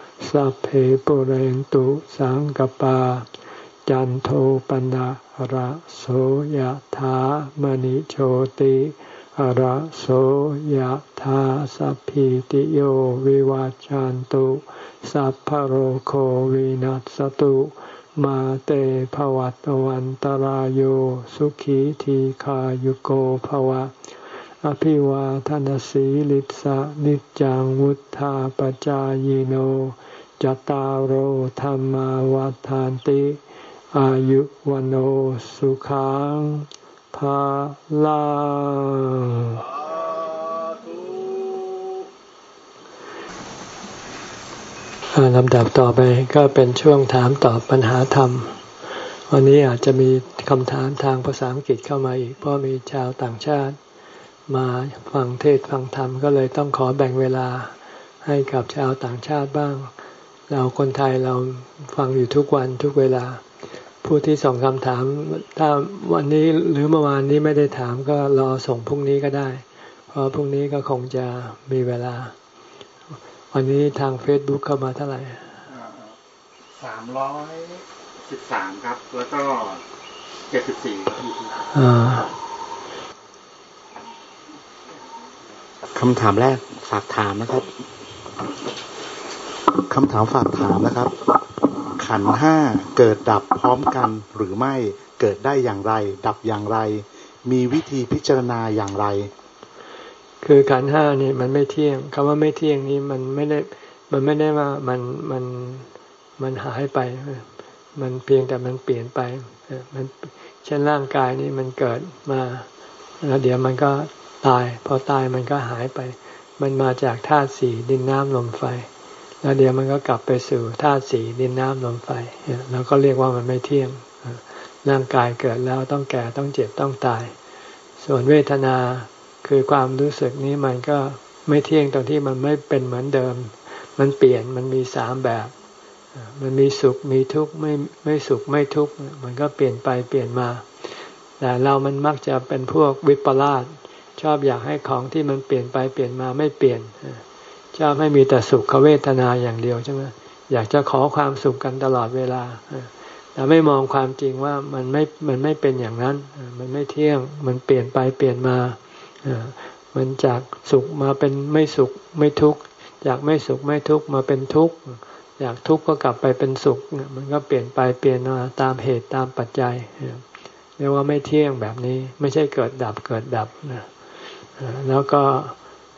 A: สัพเพปุเรนตุสังกปา จันโทปนะระโสยธามณิโชติระโสยธาสัพพิติโยวิวาจันตุสัพพโรโควินัสตุมาเตภวัตวันตารโยสุขีทีขายุโกภวะ อภิวาทานสีลิสะนิจังวุธาปจายโน จตารโหธรรมวาทานติ อายุวันโอสุขังภาลังลำดับต่อไปก็เป็นช่วงถามตอบปัญหาธรรม วันนี้อาจจะมีคำถามทางภาษาอังกฤษเข้ามาอีก เพราะมีชาวต่างชาติ มาฟังเทศฟังธรรม ก็เลยต้องขอแบ่งเวลาให้กับชาวต่างชาติบ้าง เราคนไทยเราฟังอยู่ทุกวันทุกเวลา ผู้ที่ส่งคำถาม ถ้าวันนี้หรือเมื่อวานนี้ไม่ได้ถามก็รอส่งพรุ่งนี้ก็ได้ เพราะพรุ่งนี้ก็คงจะมีเวลา วันนี้ทาง Facebook เข้ามาเท่าไหร่
B: สามร้อยสิบสามครับ แล้วก็เจ็ดสิบสี่คำถามแรกฝากถามนะครับ คำถามฝากถามนะครับ ขันห้าเกิดดับพร้อมกันหรือไม่เกิดได้อย่างไร ดับอย่างไร มีวิธีพิจารณาอย่างไร
A: คือขันห้านี่มันไม่เที่ยงคำว่าไม่เที่ยงนี้มันไม่ได้มันไม่ได้ว่ามันมันมันหายไป มันเพียงแต่มันเปลี่ยนไปมันเช่นร่างกายนี้มันเกิดมาแล้วเดี๋ยวมันก็ตาย พอตายมันก็หายไป มันมาจากธาตุสี่ดินน้ำลมไฟ แล้วเดี๋ยวมันก็กลับไปสู่ธาตุสีดินน้ำลมไฟเราก็เรียกว่ามันไม่เที่ยงร่างกายเกิดแล้วต้องแก่ต้องเจ็บต้องตาย ส่วนเวทนาคือความรู้สึกนี้มันก็ไม่เที่ยงตรงที่มันไม่เป็นเหมือนเดิม มันเปลี่ยนมันมีสามแบบ มันมีสุขมีทุกข์ไม่ไม่สุขไม่ทุกข์มันก็เปลี่ยนไปเปลี่ยนมา แต่เรามันมักจะเป็นพวกวิปลาสชอบอยากให้ของที่มันเปลี่ยนไปเปลี่ยนมาไม่เปลี่ยน ชอบให้มีแต่สุขเวทนาอย่างเดียวใช่ไหมอยากจะขอความสุขกันตลอดเวลาแต่ไม่มองความจริงว่ามันไม่มันไม่เป็นอย่างนั้น มันไม่เที่ยงมันเปลี่ยนไปเปลี่ยนมามันจากสุขมาเป็นไม่สุขไม่ทุกข์จากไม่สุขไม่ทุกข์มาเป็นทุกข์อยากทุกข์ก็กลับไปเป็นสุขมันก็เปลี่ยนไปเปลี่ยนมาตามเหตุตามปัจจัยเรียกว่าไม่เที่ยงแบบนี้ ไม่ใช่เกิดดับเกิดดับนะแล้วก็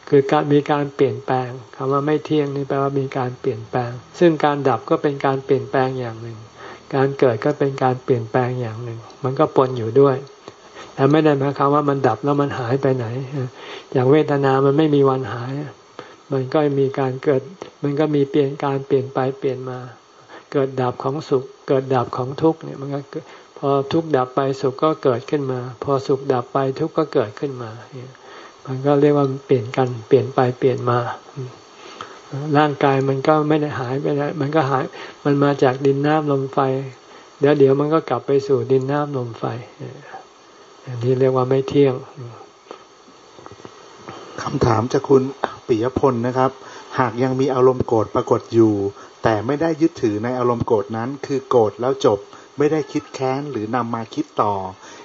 A: คือการมีการเปลี่ยนแปลงคำว่าไม่เที่ยงนี่แปลว่ามีการเปลี่ยนแปลง ซึ่งการดับก็เป็นการเปลี่ยนแปลงอย่างหนึ่ง การเกิดก็เป็นการเปลี่ยนแปลงอย่างหนึ่ง มันก็ปนอยู่ด้วยแต่ไม่ได้หมายความว่ามันดับแล้วมันหายไปไหน อย่างเวทนามันไม่มีวันหาย มันก็มีการเกิด มันก็มีเปลี่ยนการเปลี่ยนไปเปลี่ยนมา เกิดดับของสุข เกิดดับของทุกข์เนี่ยมันก็พอทุกข์ดับไปสุขก็เกิดขึ้นมา พอสุขดับไปทุกข์ก็เกิดขึ้นมาเนี่ย มันก็เรียกว่าเปลี่ยนกันเปลี่ยนไปเปลี่ยนมา ร่างกายมันก็ไม่ได้หายไปไหนมันก็หาย มันมาจากดินน้ำลมไฟ เดี๋ยวเดี๋ยวมันก็กลับไปสู่ดินน้ำลมไฟอันนี้เรียกว่าไม่เที่ยง
B: คำถามจากคุณปิยพลนะครับ หากยังมีอารมณ์โกรธปรากฏอยู่ แต่ไม่ได้ยึดถือในอารมณ์โกรธนั้น คือโกรธแล้วจบไม่ได้คิดแค้นหรือนำมาคิดต่อ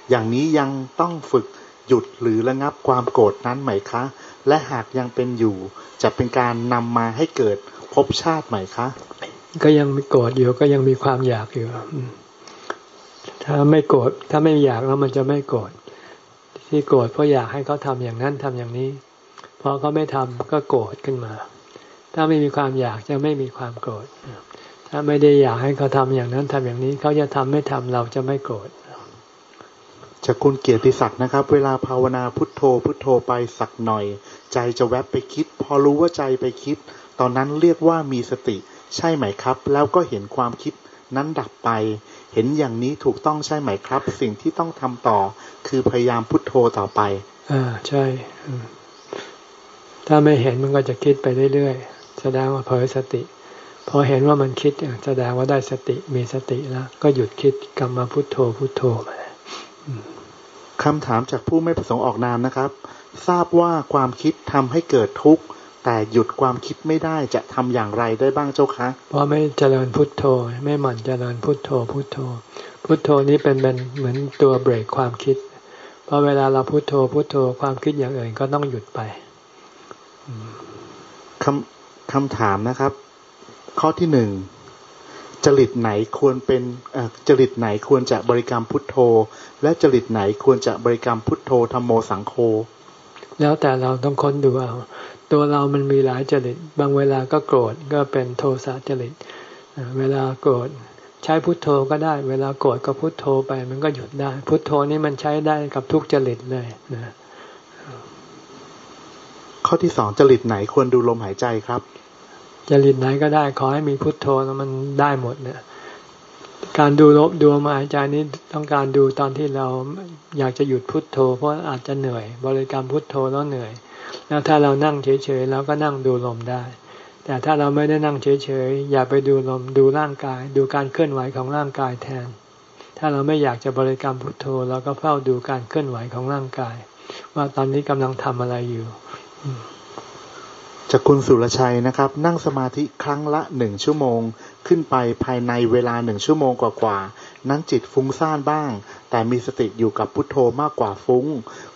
B: อย่างนี้ยังต้องฝึก หยุดหรือระงับความโกรธนั้นไหมคะ และหากยังเป็นอยู่ จะเป็นการนำมาให้เกิดภพชาติไหมคะ
A: ก็ยังมีโกรธอยู่ก็ยังมีความอยากอยู่ถ้าไม่โกรธถ้าไม่อยากแล้วมันจะไม่โกรธที่โกรธเพราะอยากให้เขาทำอย่างนั้นทำอย่างนี้พอเขาไม่ทำก็โกรธขึ้นมา ถ้าไม่มีความอยากจะไม่มีความโกรธถ้าไม่ได้อยากให้เขาทำอย่างนั้นทำอย่างนี้ เขาจะทำไม่ทำเราจะไม่โกรธ
B: จากคุณเกียรติศักดิ์นะครับ เวลาภาวนาพุทโธ พุทโธไปสักหน่อย ใจจะแวบไปคิด พอรู้ว่าใจไปคิด ตอนนั้นเรียกว่ามีสติ ใช่ไหมครับ แล้วก็เห็นความคิดนั้นดับไป เห็นอย่างนี้ถูกต้องใช่ไหมครับ สิ่งที่ต้องทำต่อ คือพยายามพุทโธต่อไป
A: อ่าใช่ ถ้าไม่เห็นมันก็จะคิดไปเรื่อยๆแสดงว่าเผลอสติพอเห็นว่ามันคิดแสดงว่าได้สติมีสติแล้ว ก็หยุดคิดกลับมาพุทโธพุทโธไป
B: คำถามจากผู้ไม่ประสงค์ออกนามนะครับ ทราบว่าความคิดทำให้เกิดทุกข์ แต่หยุดความคิดไม่ได้จะทำอย่างไรได้บ้างเจ้าคะ
A: เพราะไม่เจริญพุทโธ ไม่หมั่นเจริญพุทโธ พุทโธ พุทโธนี้เป็นเป็นเหมือนตัวเบรกความคิดเพราะเวลาเราพุทโธพุทโธความคิดอย่างอื่นก็ต้องหยุดไป
B: คำคำถามนะครับ ข้อที่หนึ่ง จริตไหนควรเป็นจริตไหนควรจะบริกรรมพุทโธ และจริตไหนควรจะบริกรรมพุทโธธรรมโมสังโฆ
A: แล้วแต่เราต้องค้นดูเอา ตัวเรามันมีหลายจริต บางเวลาก็โกรธก็เป็นโทสะจริต เวลาโกรธใช้พุทโธก็ได้ เวลาโกรธก็พุทโธไป มันก็หยุดได้ พุทโธนี่มันใช้ได้กับทุกจริตเลยนะ
B: ข้อที่สองจริตไหนควรดูลมหายใจครับ
A: จริตไหนก็ได้ขอให้มีพุทโธแล้วมันได้หมดเนี่ย การดูลบดูมาหายใจนี้ต้องการดูตอนที่เราอยากจะหยุดพุทโธ เพราะอาจจะเหนื่อย บริกรรมพุทโธแล้วเหนื่อย แล้วถ้าเรานั่งเฉยๆเราก็นั่งดูลมได้ แต่ถ้าเราไม่ได้นั่งเฉยๆอย่าไปดูลมดูร่างกาย ดูการเคลื่อนไหวของร่างกายแทน ถ้าเราไม่อยากจะบริกรรมพุทโธเราก็เฝ้าดูการเคลื่อนไหวของร่างกาย ว่าตอนนี้กำลังทำอะไรอยู่
B: จากคุณสุรชัยนะครับ นั่งสมาธิครั้งละหนึ่งชั่วโมง ขึ้นไปภายในเวลาหนึ่งชั่วโมงกว่าๆนั้นจิตฟุ้งซ่านบ้าง แต่มีสติอยู่กับพุทโธมากกว่าฟุ้ง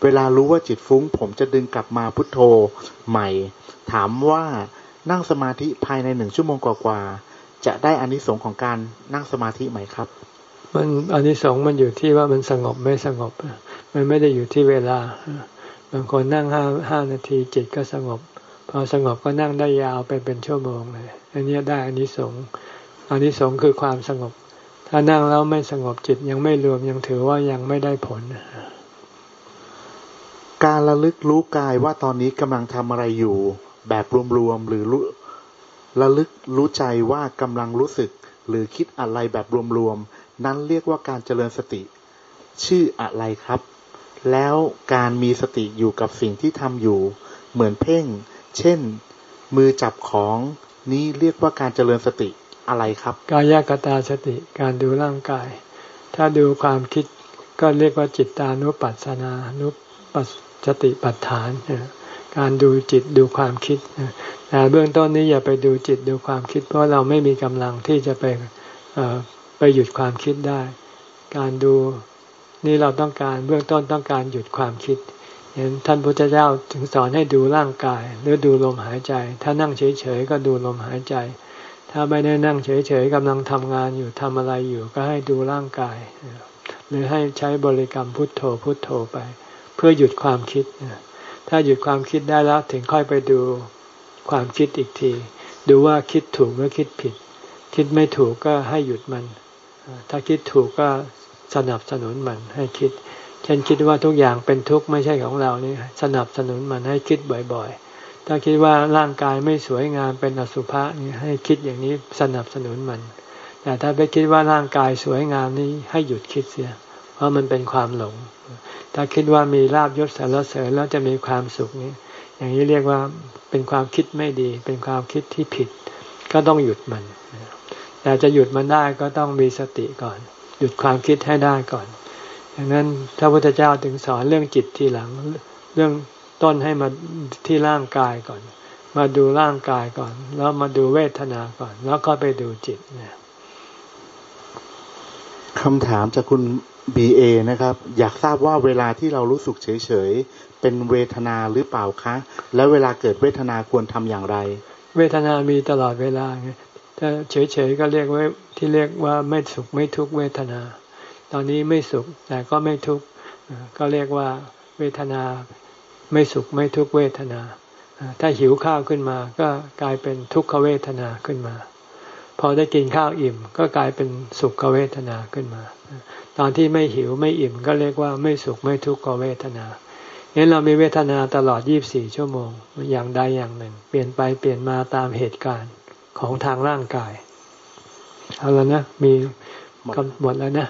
B: เวลารู้ว่าจิตฟุ้ง ผมจะดึงกลับมาพุทโธใหม่ ถามว่านั่งสมาธิภายในหนึ่งชั่วโมงกว่าๆจะได้อานิสงส์ของการนั่งสมาธิไหมครับ
A: มันอานิสงส์มันอยู่ที่ว่ามันสงบไม่สงบ มันไม่ได้อยู่ที่เวลาบางคนนั่งห้าห้านาทีจิตก็สงบ พอสงบก็นั่งได้ยาวไปเป็นชั่วโมงเลยอันนี้ได้อันนี้สงอันนี้สงคือความสงบ ถ้านั่งแล้วไม่สงบจิตยังไม่รวมยังถือว่ายังไม่ได้ผล
B: การระลึกรู้กายว่าตอนนี้กำลังทำอะไรอยู่ แบบรวมๆหรือรู้ระลึกรู้ใจว่ากำลังรู้สึก หรือคิดอะไรแบบรวมๆนั้นเรียกว่าการเจริญสติ ชื่ออะไรครับ แล้วการมีสติอยู่กับสิ่งที่ทำอยู่ เหมือนเพ่ง เช่น มือจับของนี้เรียกว่าการเจริญสติอะไรครับ
A: กายกตาสติการดูร่างกาย ถ้าดูความคิดก็เรียกว่าจิตตานุปัสสนานุปัสสติปัฏฐาน การดูจิตดูความคิดแต่เบื้องต้นนี้อย่าไปดูจิตดูความคิด เพราะเราไม่มีกำลังที่จะไปไปหยุดความคิดได้ การดูนี่เราต้องการเบื้องต้นต้องการหยุดความคิด ท่านพุทธเจ้าถึงสอนให้ดูร่างกาย หรือดูลมหายใจ ถ้านั่งเฉยๆก็ดูลมหายใจ ถ้าไม่ได้นั่งเฉยๆกำลังทำงานอยู่ทำอะไรอยู่ก็ให้ดูร่างกาย หรือให้ใช้บริกรรมพุทโธพุทโธไป เพื่อหยุดความคิด ถ้าหยุดความคิดได้แล้วถึงค่อยไปดูความคิดอีกที ดูว่าคิดถูกหรือคิดผิด คิดไม่ถูกก็ให้หยุดมัน ถ้าคิดถูกก็สนับสนุนมันให้คิด เช่นคิดว่าทุกอย่างเป็นทุกข์ไม่ใช่ของเรานี่สนับสนุนมันให้คิดบ่อยๆ ถ้าคิดว่าร่างกายไม่สวยงามเป็นอสุภะนี่ให้คิดอย่างนี้สนับสนุนมัน แต่ถ้าไปคิดว่าร่างกายสวยงามนี้ให้หยุดคิดเสีย เพราะมันเป็นความหลง ถ้าคิดว่ามีลาบยศสารเสริญแล้วจะมีความสุขนี้ อย่างนี้เรียกว่าเป็นความคิดไม่ดี เป็นความคิดที่ผิด ก็ต้องหยุดมันแต่จะหยุดมันได้ก็ต้องมีสติก่อน หยุดความคิดให้ได้ก่อน ดังนั้นพระพุทธเจ้าถึงสอนเรื่องจิตทีหลัง เรื่องต้นให้มาที่ร่างกายก่อน มาดูร่างกายก่อน แล้วมาดูเวทนาก่อน แล้วก็ไปดูจิตเนี่ย
B: คำถามจากคุณบีเอนะครับ อยากทราบว่าเวลาที่เรารู้สึกเฉยๆ เป็นเวทนาหรือเปล่าคะ แล้วเวลาเกิดเวทนาควรทำอย่างไร
A: เวทนามีตลอดเวลาไงถ้าเฉยๆก็เรียกว่าที่เรียกว่าไม่สุขไม่ทุกเวทนา ตอนนี้ไม่สุขแต่ก็ไม่ทุกข์ก็เรียกว่าเวทนา ไม่สุขไม่ทุกข์เวทนา ถ้าหิวข้าวขึ้นมาก็กลายเป็นทุกขเวทนาขึ้นมา พอได้กินข้าวอิ่ม ก็กลายเป็นสุขเวทนาขึ้นมา ตอนที่ไม่หิวไม่อิ่ม ก็เรียกว่าไม่สุขไม่ทุกขเวทนาเห็นเรามีเวทนาตลอด 24 ชั่วโมง อย่างใดอย่างหนึ่ง เปลี่ยนไปเปลี่ยนมาตามเหตุการณ์ของทางร่างกาย เอาแล้วนะ มีหมดแล้วนะ